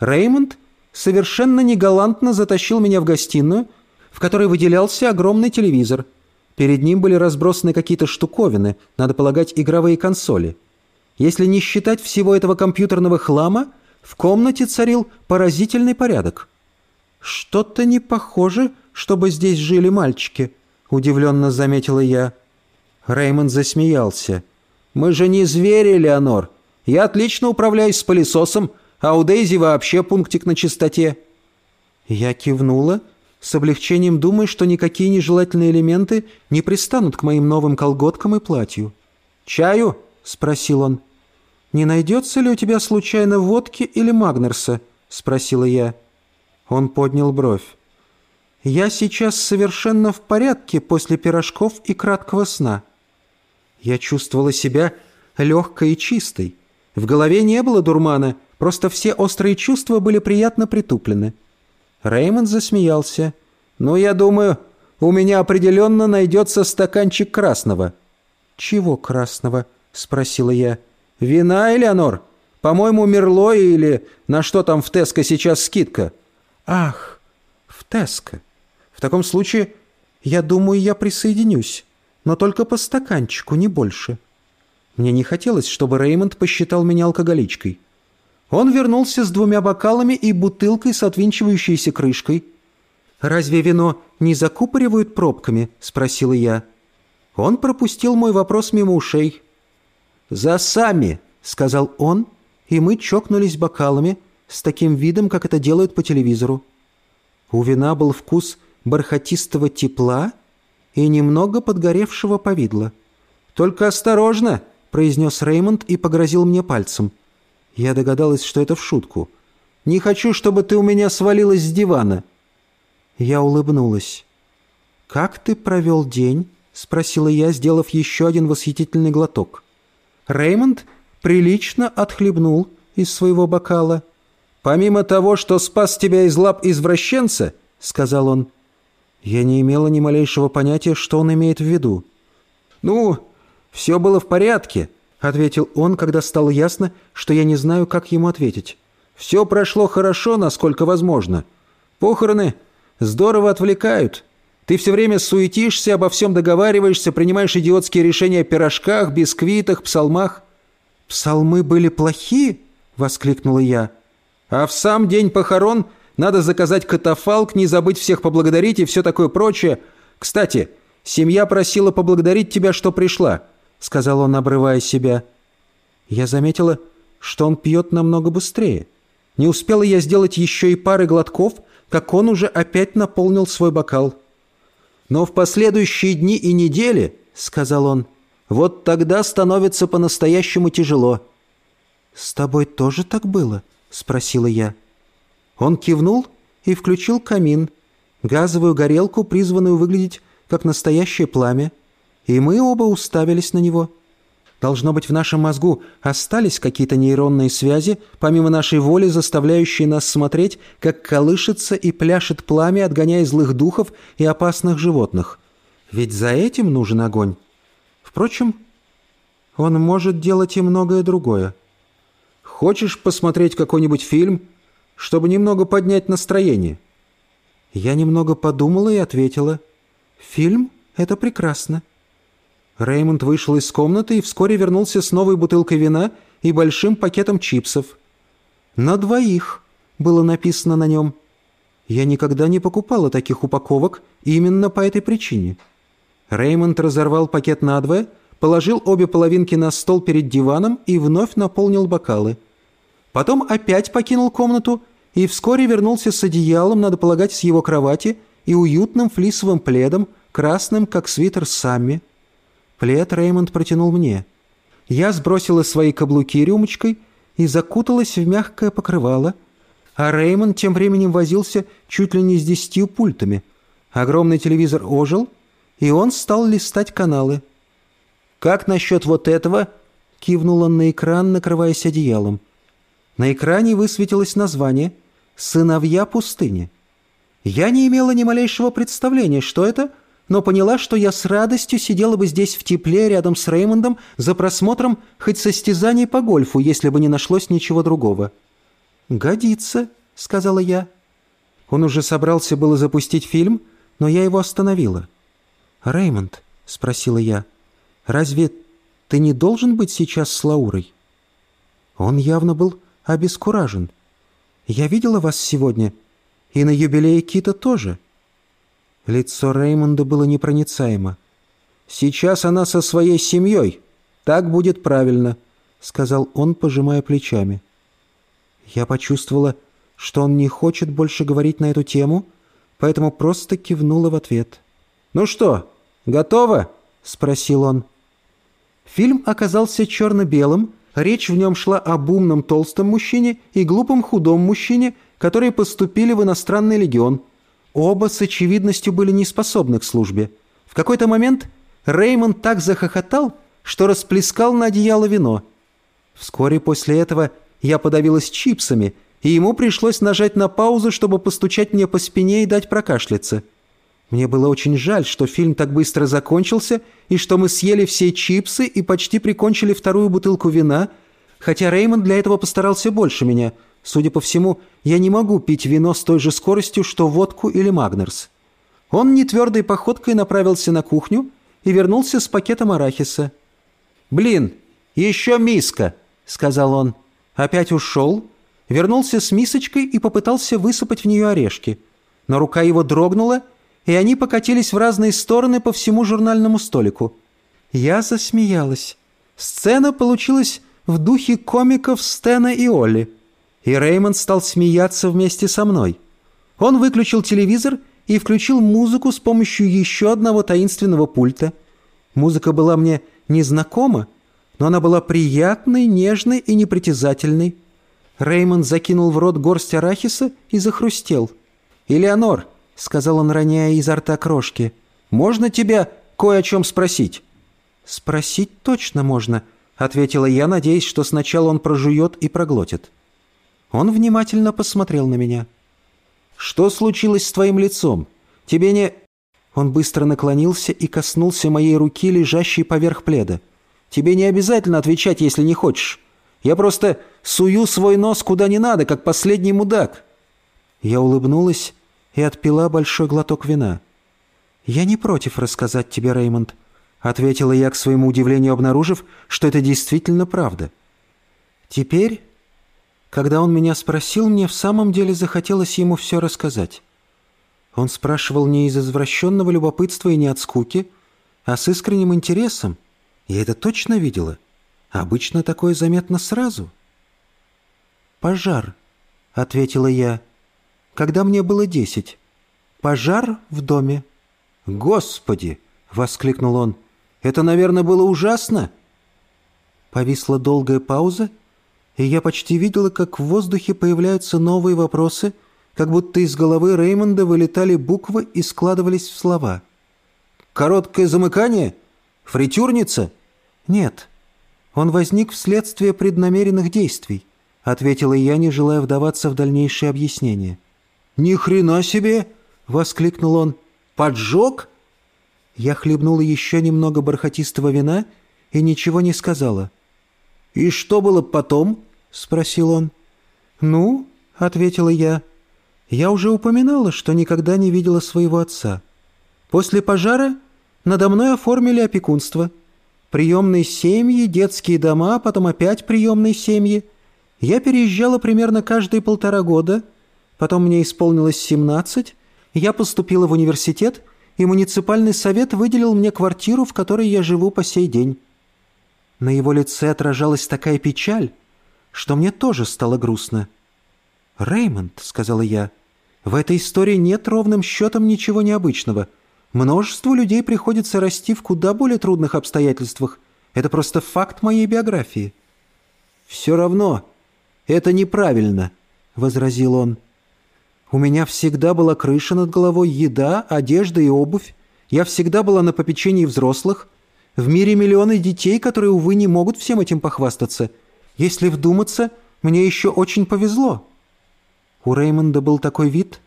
Реймонд совершенно негалантно затащил меня в гостиную, в которой выделялся огромный телевизор. Перед ним были разбросаны какие-то штуковины, надо полагать, игровые консоли. Если не считать всего этого компьютерного хлама, в комнате царил поразительный порядок. «Что-то не похоже, чтобы здесь жили мальчики», — удивленно заметила я. Реймонд засмеялся. «Мы же не звери, Леонор. Я отлично управляюсь с пылесосом, а у Дейзи вообще пунктик на чистоте». Я кивнула, с облегчением думая, что никакие нежелательные элементы не пристанут к моим новым колготкам и платью. «Чаю?» — спросил он. «Не найдется ли у тебя случайно водки или Магнерса?» — спросила я. Он поднял бровь. «Я сейчас совершенно в порядке после пирожков и краткого сна». Я чувствовала себя легкой и чистой. В голове не было дурмана, просто все острые чувства были приятно притуплены. Реймонд засмеялся. «Ну, я думаю, у меня определенно найдется стаканчик красного». «Чего красного?» — спросила я. «Вина, Элеонор? По-моему, Мерло или на что там в Теско сейчас скидка?» «Ах, в Теско. В таком случае, я думаю, я присоединюсь, но только по стаканчику, не больше. Мне не хотелось, чтобы Реймонд посчитал меня алкоголичкой. Он вернулся с двумя бокалами и бутылкой с отвинчивающейся крышкой. «Разве вино не закупоривают пробками?» – спросила я. Он пропустил мой вопрос мимо ушей. «За сами!» – сказал он, и мы чокнулись бокалами с таким видом, как это делают по телевизору. У вина был вкус бархатистого тепла и немного подгоревшего повидла. «Только осторожно!» – произнес Реймонд и погрозил мне пальцем. Я догадалась, что это в шутку. «Не хочу, чтобы ты у меня свалилась с дивана». Я улыбнулась. «Как ты провел день?» — спросила я, сделав еще один восхитительный глоток. Реймонд прилично отхлебнул из своего бокала. «Помимо того, что спас тебя из лап извращенца», — сказал он, — я не имела ни малейшего понятия, что он имеет в виду. «Ну, все было в порядке», — ответил он, когда стало ясно, что я не знаю, как ему ответить. «Все прошло хорошо, насколько возможно. Похороны здорово отвлекают. Ты все время суетишься, обо всем договариваешься, принимаешь идиотские решения о пирожках, бисквитах, псалмах». «Псалмы были плохие?» — воскликнула я. «А в сам день похорон надо заказать катафалк, не забыть всех поблагодарить и все такое прочее. Кстати, семья просила поблагодарить тебя, что пришла». — сказал он, обрывая себя. Я заметила, что он пьет намного быстрее. Не успела я сделать еще и пары глотков, как он уже опять наполнил свой бокал. «Но в последующие дни и недели, — сказал он, — вот тогда становится по-настоящему тяжело». «С тобой тоже так было?» — спросила я. Он кивнул и включил камин, газовую горелку, призванную выглядеть как настоящее пламя, и мы оба уставились на него. Должно быть, в нашем мозгу остались какие-то нейронные связи, помимо нашей воли, заставляющие нас смотреть, как колышется и пляшет пламя, отгоняя злых духов и опасных животных. Ведь за этим нужен огонь. Впрочем, он может делать и многое другое. Хочешь посмотреть какой-нибудь фильм, чтобы немного поднять настроение?» Я немного подумала и ответила. «Фильм — это прекрасно. Реймонд вышел из комнаты и вскоре вернулся с новой бутылкой вина и большим пакетом чипсов. «На двоих» было написано на нем. Я никогда не покупала таких упаковок именно по этой причине. Реймонд разорвал пакет надвое, положил обе половинки на стол перед диваном и вновь наполнил бокалы. Потом опять покинул комнату и вскоре вернулся с одеялом, надо полагать, с его кровати и уютным флисовым пледом, красным, как свитер Самми. Плед Реймонд протянул мне. Я сбросила свои каблуки рюмочкой и закуталась в мягкое покрывало, а Реймонд тем временем возился чуть ли не с десятью пультами. Огромный телевизор ожил, и он стал листать каналы. «Как насчет вот этого?» — кивнул он на экран, накрываясь одеялом. На экране высветилось название «Сыновья пустыни». Я не имела ни малейшего представления, что это, но поняла, что я с радостью сидела бы здесь в тепле рядом с Реймондом за просмотром хоть состязаний по гольфу, если бы не нашлось ничего другого. «Годится», — сказала я. Он уже собрался было запустить фильм, но я его остановила. «Реймонд», — спросила я, — «разве ты не должен быть сейчас с Лаурой?» Он явно был обескуражен. «Я видела вас сегодня, и на юбилее Кита тоже». Лицо Реймонда было непроницаемо. «Сейчас она со своей семьей. Так будет правильно», — сказал он, пожимая плечами. Я почувствовала, что он не хочет больше говорить на эту тему, поэтому просто кивнула в ответ. «Ну что, готово?» — спросил он. Фильм оказался черно-белым, речь в нем шла об умном толстом мужчине и глупом худом мужчине, которые поступили в иностранный легион — Оба с очевидностью были не способны к службе. В какой-то момент Реймонд так захохотал, что расплескал на одеяло вино. Вскоре после этого я подавилась чипсами, и ему пришлось нажать на паузу, чтобы постучать мне по спине и дать прокашляться. Мне было очень жаль, что фильм так быстро закончился, и что мы съели все чипсы и почти прикончили вторую бутылку вина, хотя Реймонд для этого постарался больше меня — Судя по всему, я не могу пить вино с той же скоростью, что водку или Магнерс. Он нетвердой походкой направился на кухню и вернулся с пакетом арахиса. «Блин, еще миска!» — сказал он. Опять ушел, вернулся с мисочкой и попытался высыпать в нее орешки. Но рука его дрогнула, и они покатились в разные стороны по всему журнальному столику. Я засмеялась. Сцена получилась в духе комиков Стена и Олли. И Реймонд стал смеяться вместе со мной. Он выключил телевизор и включил музыку с помощью еще одного таинственного пульта. Музыка была мне незнакома, но она была приятной, нежной и непритязательной. Реймонд закинул в рот горсть арахиса и захрустел. «Элеонор», — сказал он, роняя изо рта крошки, — «можно тебя кое о чем спросить?» «Спросить точно можно», — ответила я, надеясь, что сначала он прожует и проглотит. Он внимательно посмотрел на меня. «Что случилось с твоим лицом? Тебе не...» Он быстро наклонился и коснулся моей руки, лежащей поверх пледа. «Тебе не обязательно отвечать, если не хочешь. Я просто сую свой нос куда не надо, как последний мудак». Я улыбнулась и отпила большой глоток вина. «Я не против рассказать тебе, Реймонд», — ответила я к своему удивлению, обнаружив, что это действительно правда. «Теперь когда он меня спросил, мне в самом деле захотелось ему все рассказать. Он спрашивал не из извращенного любопытства и не от скуки, а с искренним интересом. Я это точно видела. Обычно такое заметно сразу. «Пожар», — ответила я, — «когда мне было десять. Пожар в доме». «Господи!» — воскликнул он. «Это, наверное, было ужасно?» Повисла долгая пауза, и я почти видела, как в воздухе появляются новые вопросы, как будто из головы Реймонда вылетали буквы и складывались в слова. «Короткое замыкание? Фритюрница?» «Нет. Он возник вследствие преднамеренных действий», — ответила я, не желая вдаваться в дальнейшие объяснения. «Ни хрена себе!» — воскликнул он. «Поджог?» Я хлебнула еще немного бархатистого вина и ничего не сказала. «И что было потом?» — спросил он. «Ну?» — ответила я. «Я уже упоминала, что никогда не видела своего отца. После пожара надо мной оформили опекунство. Приемные семьи, детские дома, потом опять приемные семьи. Я переезжала примерно каждые полтора года. Потом мне исполнилось семнадцать. Я поступила в университет, и муниципальный совет выделил мне квартиру, в которой я живу по сей день». На его лице отражалась такая печаль, что мне тоже стало грустно. «Реймонд», — сказала я, — «в этой истории нет ровным счетом ничего необычного. Множеству людей приходится расти в куда более трудных обстоятельствах. Это просто факт моей биографии». «Все равно это неправильно», — возразил он. «У меня всегда была крыша над головой, еда, одежда и обувь. Я всегда была на попечении взрослых. В мире миллионы детей, которые, увы, не могут всем этим похвастаться. Если вдуматься, мне еще очень повезло». У Реймонда был такой вид,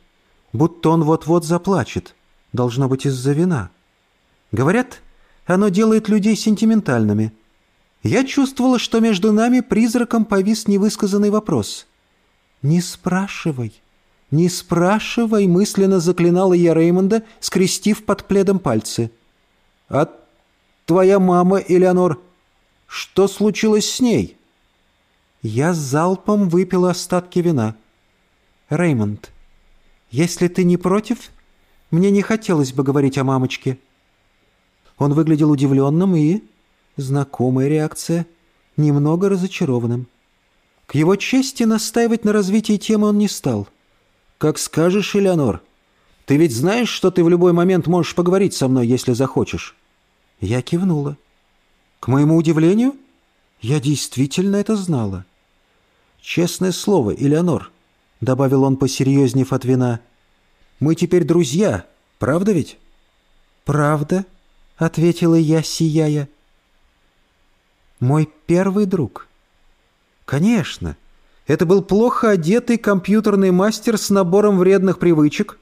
будто он вот-вот заплачет, должно быть из-за вина. Говорят, оно делает людей сентиментальными. Я чувствовала, что между нами призраком повис невысказанный вопрос. «Не спрашивай, не спрашивай», — мысленно заклинала я Реймонда, скрестив под пледом пальцы. «А твоя мама, Элеонор, что случилось с ней?» Я залпом выпила остатки вина. «Реймонд, если ты не против, мне не хотелось бы говорить о мамочке». Он выглядел удивленным и, знакомая реакция, немного разочарованным. К его чести настаивать на развитии темы он не стал. «Как скажешь, Элеонор. Ты ведь знаешь, что ты в любой момент можешь поговорить со мной, если захочешь?» Я кивнула. К моему удивлению, я действительно это знала. «Честное слово, Элеонор», — добавил он, посерьезнев от вина, — «мы теперь друзья, правда ведь?» «Правда», — ответила я, сияя. «Мой первый друг». «Конечно. Это был плохо одетый компьютерный мастер с набором вредных привычек,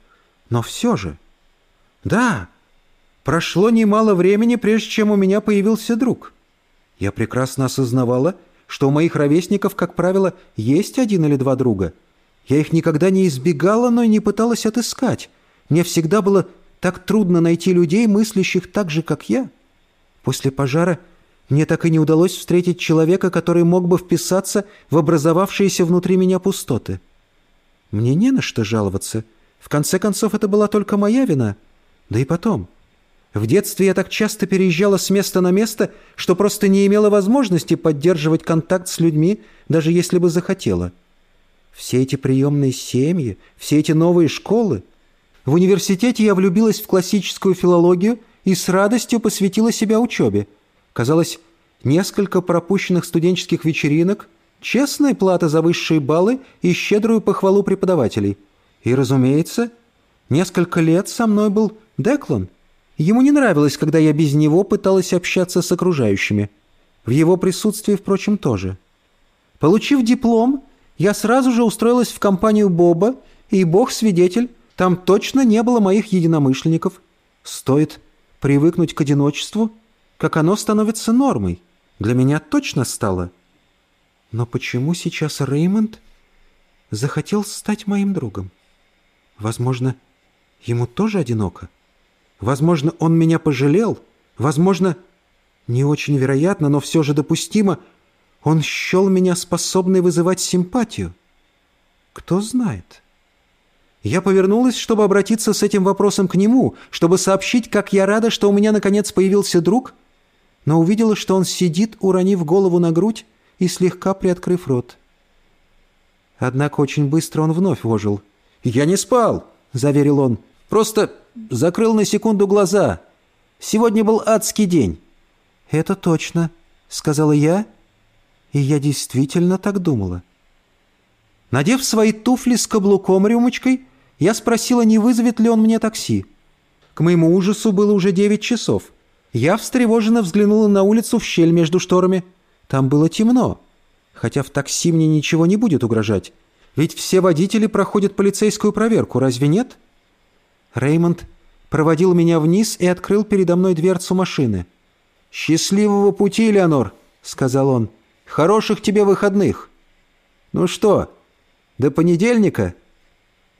но все же...» «Да, прошло немало времени, прежде чем у меня появился друг. Я прекрасно осознавала, что у моих ровесников, как правило, есть один или два друга. Я их никогда не избегала, но и не пыталась отыскать. Мне всегда было Так трудно найти людей, мыслящих так же, как я. После пожара мне так и не удалось встретить человека, который мог бы вписаться в образовавшиеся внутри меня пустоты. Мне не на что жаловаться. В конце концов, это была только моя вина. Да и потом. В детстве я так часто переезжала с места на место, что просто не имела возможности поддерживать контакт с людьми, даже если бы захотела. Все эти приемные семьи, все эти новые школы. В университете я влюбилась в классическую филологию и с радостью посвятила себя учебе. Казалось, несколько пропущенных студенческих вечеринок, честная плата за высшие баллы и щедрую похвалу преподавателей. И, разумеется, несколько лет со мной был Деклан. Ему не нравилось, когда я без него пыталась общаться с окружающими. В его присутствии, впрочем, тоже. Получив диплом, я сразу же устроилась в компанию Боба, и бог свидетель, там точно не было моих единомышленников. Стоит привыкнуть к одиночеству, как оно становится нормой. Для меня точно стало. Но почему сейчас Реймонд захотел стать моим другом? Возможно, ему тоже одиноко? Возможно, он меня пожалел? Возможно, не очень вероятно, но все же допустимо – он счел меня способной вызывать симпатию. Кто знает. Я повернулась, чтобы обратиться с этим вопросом к нему, чтобы сообщить, как я рада, что у меня наконец появился друг, но увидела, что он сидит, уронив голову на грудь и слегка приоткрыв рот. Однако очень быстро он вновь ожил. «Я не спал», — заверил он. «Просто закрыл на секунду глаза. Сегодня был адский день». «Это точно», — сказала я, — и я действительно так думала. Надев свои туфли с каблуком-рюмочкой, я спросила, не вызовет ли он мне такси. К моему ужасу было уже девять часов. Я встревоженно взглянула на улицу в щель между шторами. Там было темно. Хотя в такси мне ничего не будет угрожать. Ведь все водители проходят полицейскую проверку, разве нет? Реймонд проводил меня вниз и открыл передо мной дверцу машины. «Счастливого пути, Леонор!» — сказал он. Хороших тебе выходных. Ну что, до понедельника?»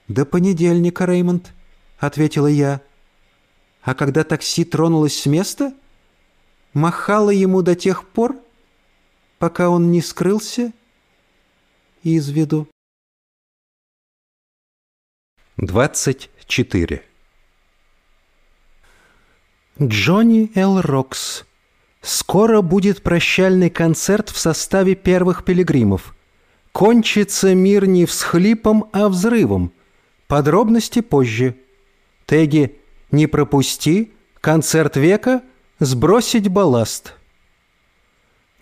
«До понедельника, Реймонд», — ответила я. А когда такси тронулось с места, махала ему до тех пор, пока он не скрылся из виду. 24. Джонни Эл Рокс Скоро будет прощальный концерт в составе первых пилигримов. Кончится мир не всхлипом, а взрывом. Подробности позже. Теги «Не пропусти», «Концерт века», «Сбросить балласт».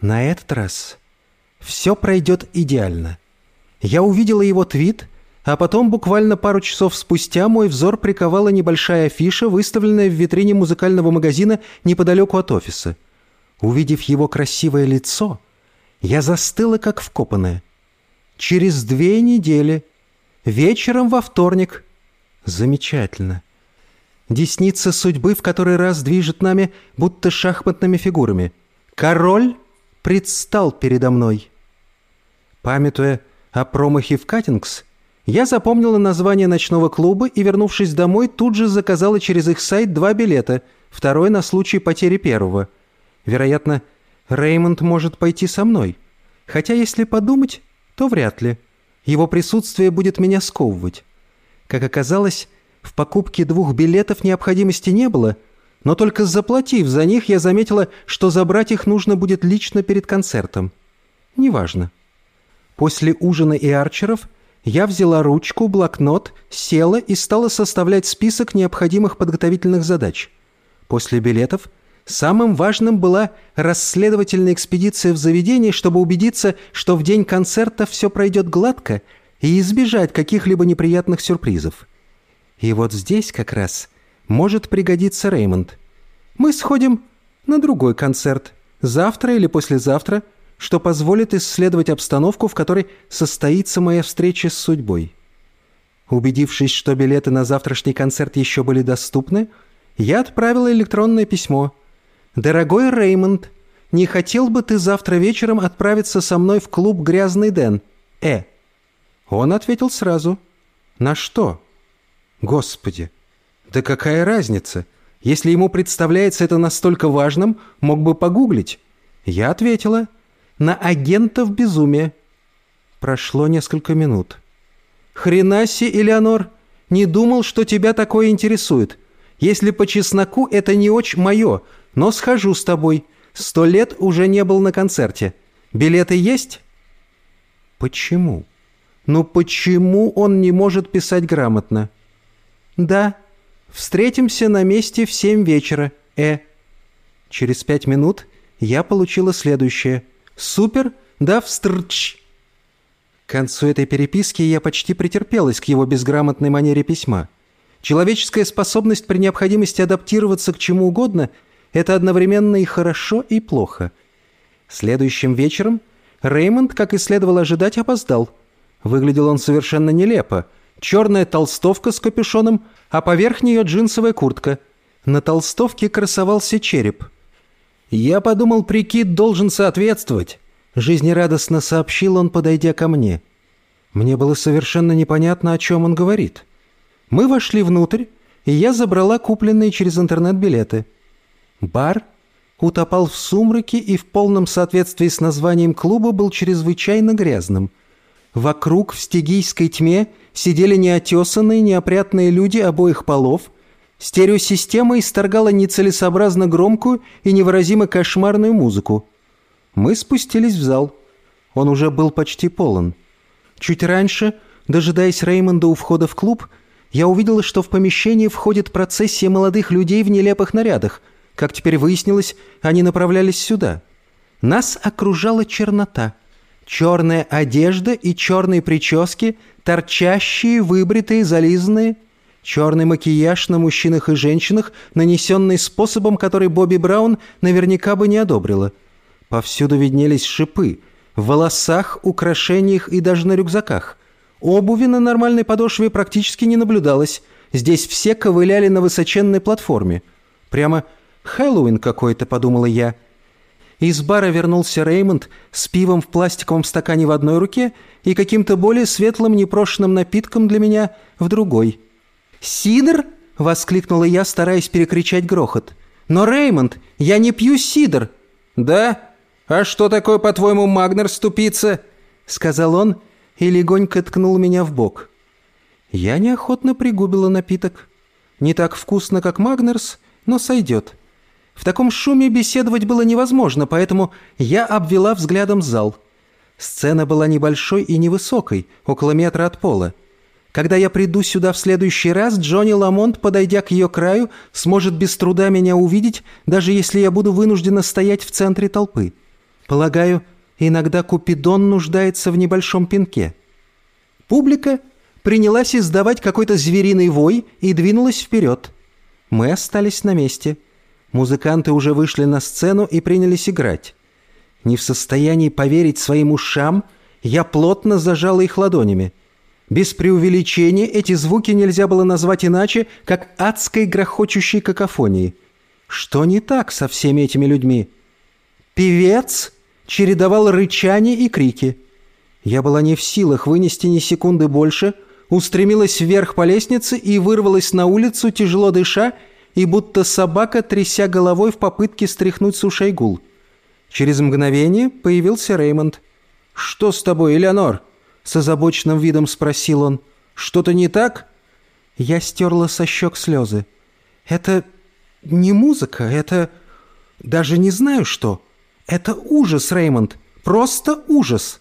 На этот раз все пройдет идеально. Я увидела его твит, а потом буквально пару часов спустя мой взор приковала небольшая афиша, выставленная в витрине музыкального магазина неподалеку от офиса – Увидев его красивое лицо, я застыла, как вкопанная. Через две недели, вечером во вторник. Замечательно. Десница судьбы в который раз движет нами, будто шахматными фигурами. Король предстал передо мной. Памятуя о промахе в Каттингс, я запомнила название ночного клуба и, вернувшись домой, тут же заказала через их сайт два билета, второй на случай потери первого — Вероятно, Реймонд может пойти со мной. Хотя, если подумать, то вряд ли. Его присутствие будет меня сковывать. Как оказалось, в покупке двух билетов необходимости не было, но только заплатив за них, я заметила, что забрать их нужно будет лично перед концертом. Неважно. После ужина и арчеров я взяла ручку, блокнот, села и стала составлять список необходимых подготовительных задач. После билетов – Самым важным была расследовательная экспедиция в заведение, чтобы убедиться, что в день концерта все пройдет гладко и избежать каких-либо неприятных сюрпризов. И вот здесь как раз может пригодиться Реймонд. Мы сходим на другой концерт, завтра или послезавтра, что позволит исследовать обстановку, в которой состоится моя встреча с судьбой. Убедившись, что билеты на завтрашний концерт еще были доступны, я отправила электронное письмо – «Дорогой Реймонд, не хотел бы ты завтра вечером отправиться со мной в клуб «Грязный Дэн»? Э». Он ответил сразу. «На что?» «Господи, «Да какая разница? Если ему представляется это настолько важным, мог бы погуглить». Я ответила. «На агентов безумия». Прошло несколько минут. «Хренаси, Элеонор, не думал, что тебя такое интересует. Если по чесноку, это не очень мое, но схожу с тобой. Сто лет уже не был на концерте. Билеты есть?» «Почему? Ну почему он не может писать грамотно?» «Да. Встретимся на месте в семь вечера, э». Через пять минут я получила следующее. «Супер, да встрч». К концу этой переписки я почти претерпелась к его безграмотной манере письма. Человеческая способность при необходимости адаптироваться к чему угодно – это одновременно и хорошо, и плохо. Следующим вечером Реймонд, как и следовало ожидать, опоздал. Выглядел он совершенно нелепо. Черная толстовка с капюшоном, а поверх нее джинсовая куртка. На толстовке красовался череп. «Я подумал, прикид должен соответствовать», Жизнерадостно сообщил он, подойдя ко мне. Мне было совершенно непонятно, о чем он говорит. Мы вошли внутрь, и я забрала купленные через интернет билеты. Бар утопал в сумраке и в полном соответствии с названием клуба был чрезвычайно грязным. Вокруг в стигийской тьме сидели неотесанные, неопрятные люди обоих полов. Стереосистема исторгала нецелесообразно громкую и невыразимо кошмарную музыку. Мы спустились в зал. Он уже был почти полон. Чуть раньше, дожидаясь Реймонда у входа в клуб, я увидела, что в помещение входит процессия молодых людей в нелепых нарядах. Как теперь выяснилось, они направлялись сюда. Нас окружала чернота. Черная одежда и черные прически, торчащие, выбритые, зализанные. Черный макияж на мужчинах и женщинах, нанесенный способом, который Бобби Браун наверняка бы не одобрила – Повсюду виднелись шипы. В волосах, украшениях и даже на рюкзаках. Обуви на нормальной подошве практически не наблюдалось. Здесь все ковыляли на высоченной платформе. Прямо Хэллоуин какой-то, подумала я. Из бара вернулся Реймонд с пивом в пластиковом стакане в одной руке и каким-то более светлым непрошенным напитком для меня в другой. «Сидр?» — воскликнула я, стараясь перекричать грохот. «Но, Реймонд, я не пью сидр!» «Да? «А что такое, по-твоему, Магнер ступица?» — сказал он и легонько ткнул меня в бок. Я неохотно пригубила напиток. Не так вкусно, как Магнерс, но сойдет. В таком шуме беседовать было невозможно, поэтому я обвела взглядом зал. Сцена была небольшой и невысокой, около метра от пола. Когда я приду сюда в следующий раз, Джонни Ламонт, подойдя к ее краю, сможет без труда меня увидеть, даже если я буду вынуждена стоять в центре толпы. Полагаю, иногда Купидон нуждается в небольшом пинке. Публика принялась издавать какой-то звериный вой и двинулась вперед. Мы остались на месте. Музыканты уже вышли на сцену и принялись играть. Не в состоянии поверить своим ушам, я плотно зажала их ладонями. Без преувеличения эти звуки нельзя было назвать иначе, как адской грохочущей какофонией. Что не так со всеми этими людьми? Певец чередовал рычание и крики. Я была не в силах вынести ни секунды больше, устремилась вверх по лестнице и вырвалась на улицу, тяжело дыша, и будто собака, тряся головой в попытке стряхнуть с ушей гул. Через мгновение появился Реймонд. «Что с тобой, Элеонор?» — с озабоченным видом спросил он. «Что-то не так?» Я стерла со щек слезы. «Это не музыка, это... даже не знаю что». «Это ужас, Реймонд! Просто ужас!»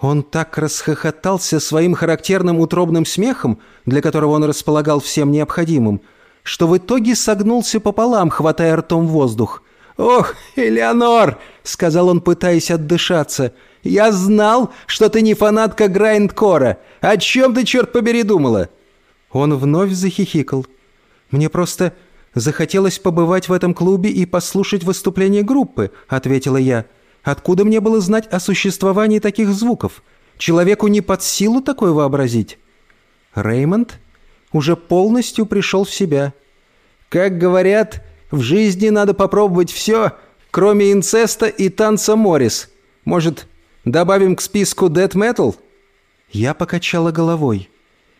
Он так расхохотался своим характерным утробным смехом, для которого он располагал всем необходимым, что в итоге согнулся пополам, хватая ртом воздух. «Ох, Элеонор!» — сказал он, пытаясь отдышаться. «Я знал, что ты не фанатка Грайндкора. О чем ты, черт побери, думала?» Он вновь захихикал. «Мне просто «Захотелось побывать в этом клубе и послушать выступление группы», — ответила я. «Откуда мне было знать о существовании таких звуков? Человеку не под силу такое вообразить». Реймонд уже полностью пришел в себя. «Как говорят, в жизни надо попробовать все, кроме инцеста и танца Моррис. Может, добавим к списку Death Metal?» Я покачала головой.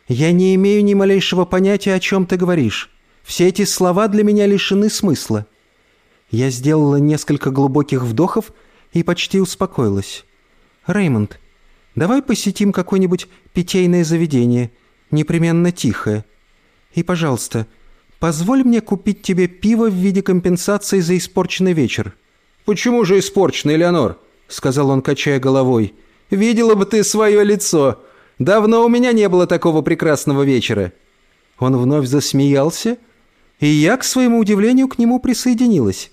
Я не имею ни малейшего понятия, о чем ты говоришь. Все эти слова для меня лишены смысла». Я сделала несколько глубоких вдохов и почти успокоилась. «Реймонд, давай посетим какое-нибудь питейное заведение, непременно тихое. И, пожалуйста, позволь мне купить тебе пиво в виде компенсации за испорченный вечер». «Почему же испорченный, Леонор?» — сказал он, качая головой. «Видела бы ты свое лицо. Давно у меня не было такого прекрасного вечера». Он вновь засмеялся, и я, к своему удивлению, к нему присоединилась.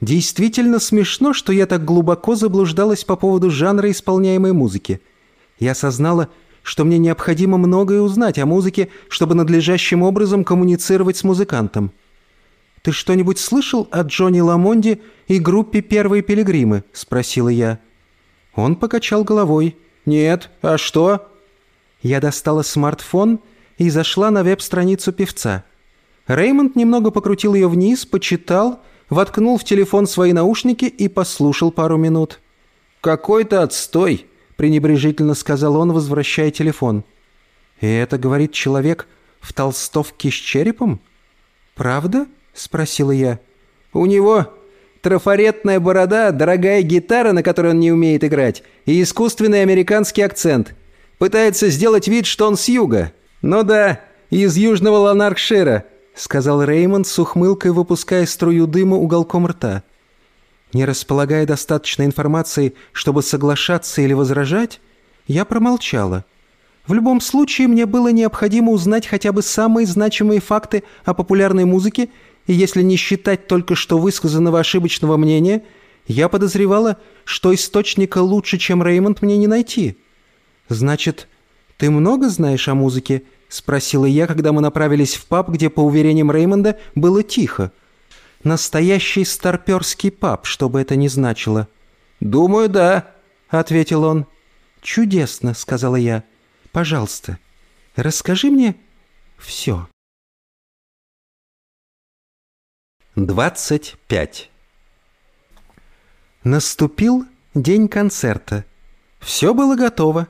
Действительно смешно, что я так глубоко заблуждалась по поводу жанра исполняемой музыки. Я осознала, что мне необходимо многое узнать о музыке, чтобы надлежащим образом коммуницировать с музыкантом. «Ты что-нибудь слышал о Джонни Ламонде и группе «Первые пилигримы»?» – спросила я. Он покачал головой. «Нет, а что?» Я достала смартфон и зашла на веб-страницу певца. Реймонд немного покрутил ее вниз, почитал – воткнул в телефон свои наушники и послушал пару минут. «Какой-то отстой!» – пренебрежительно сказал он, возвращая телефон. «И это говорит человек в толстовке с черепом?» «Правда?» – спросила я. «У него трафаретная борода, дорогая гитара, на которой он не умеет играть, и искусственный американский акцент. Пытается сделать вид, что он с юга. Ну да, из южного Ланаркшира. — сказал Реймонд с ухмылкой, выпуская струю дыма уголком рта. Не располагая достаточной информацией, чтобы соглашаться или возражать, я промолчала. В любом случае, мне было необходимо узнать хотя бы самые значимые факты о популярной музыке, и если не считать только что высказанного ошибочного мнения, я подозревала, что источника лучше, чем Реймонд, мне не найти. «Значит, ты много знаешь о музыке?» — спросила я, когда мы направились в паб, где, по уверениям Реймонда, было тихо. «Настоящий старперский паб, что бы это ни значило». «Думаю, да», — ответил он. «Чудесно», — сказала я. «Пожалуйста, расскажи мне все». 25 Наступил день концерта. Все было готово.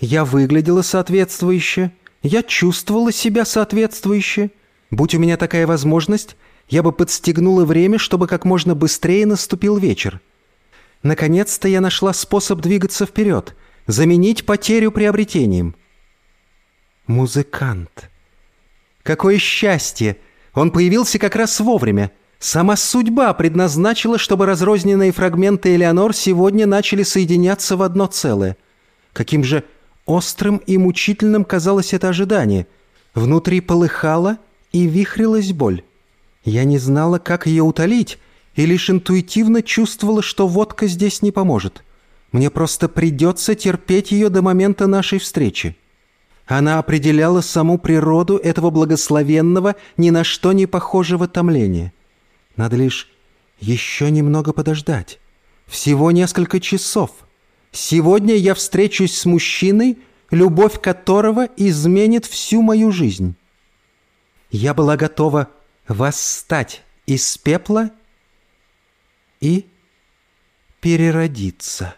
Я выглядела соответствующе — я чувствовала себя соответствующе. Будь у меня такая возможность, я бы подстегнула время, чтобы как можно быстрее наступил вечер. Наконец-то я нашла способ двигаться вперед, заменить потерю приобретением. Музыкант. Какое счастье! Он появился как раз вовремя. Сама судьба предназначила, чтобы разрозненные фрагменты Элеонор сегодня начали соединяться в одно целое. Каким же Острым и мучительным казалось это ожидание. Внутри полыхала и вихрилась боль. Я не знала, как ее утолить, и лишь интуитивно чувствовала, что водка здесь не поможет. Мне просто придется терпеть ее до момента нашей встречи. Она определяла саму природу этого благословенного, ни на что не похожего томления. Надо лишь еще немного подождать. Всего несколько часов — Сегодня я встречусь с мужчиной, любовь которого изменит всю мою жизнь. Я была готова восстать из пепла и переродиться».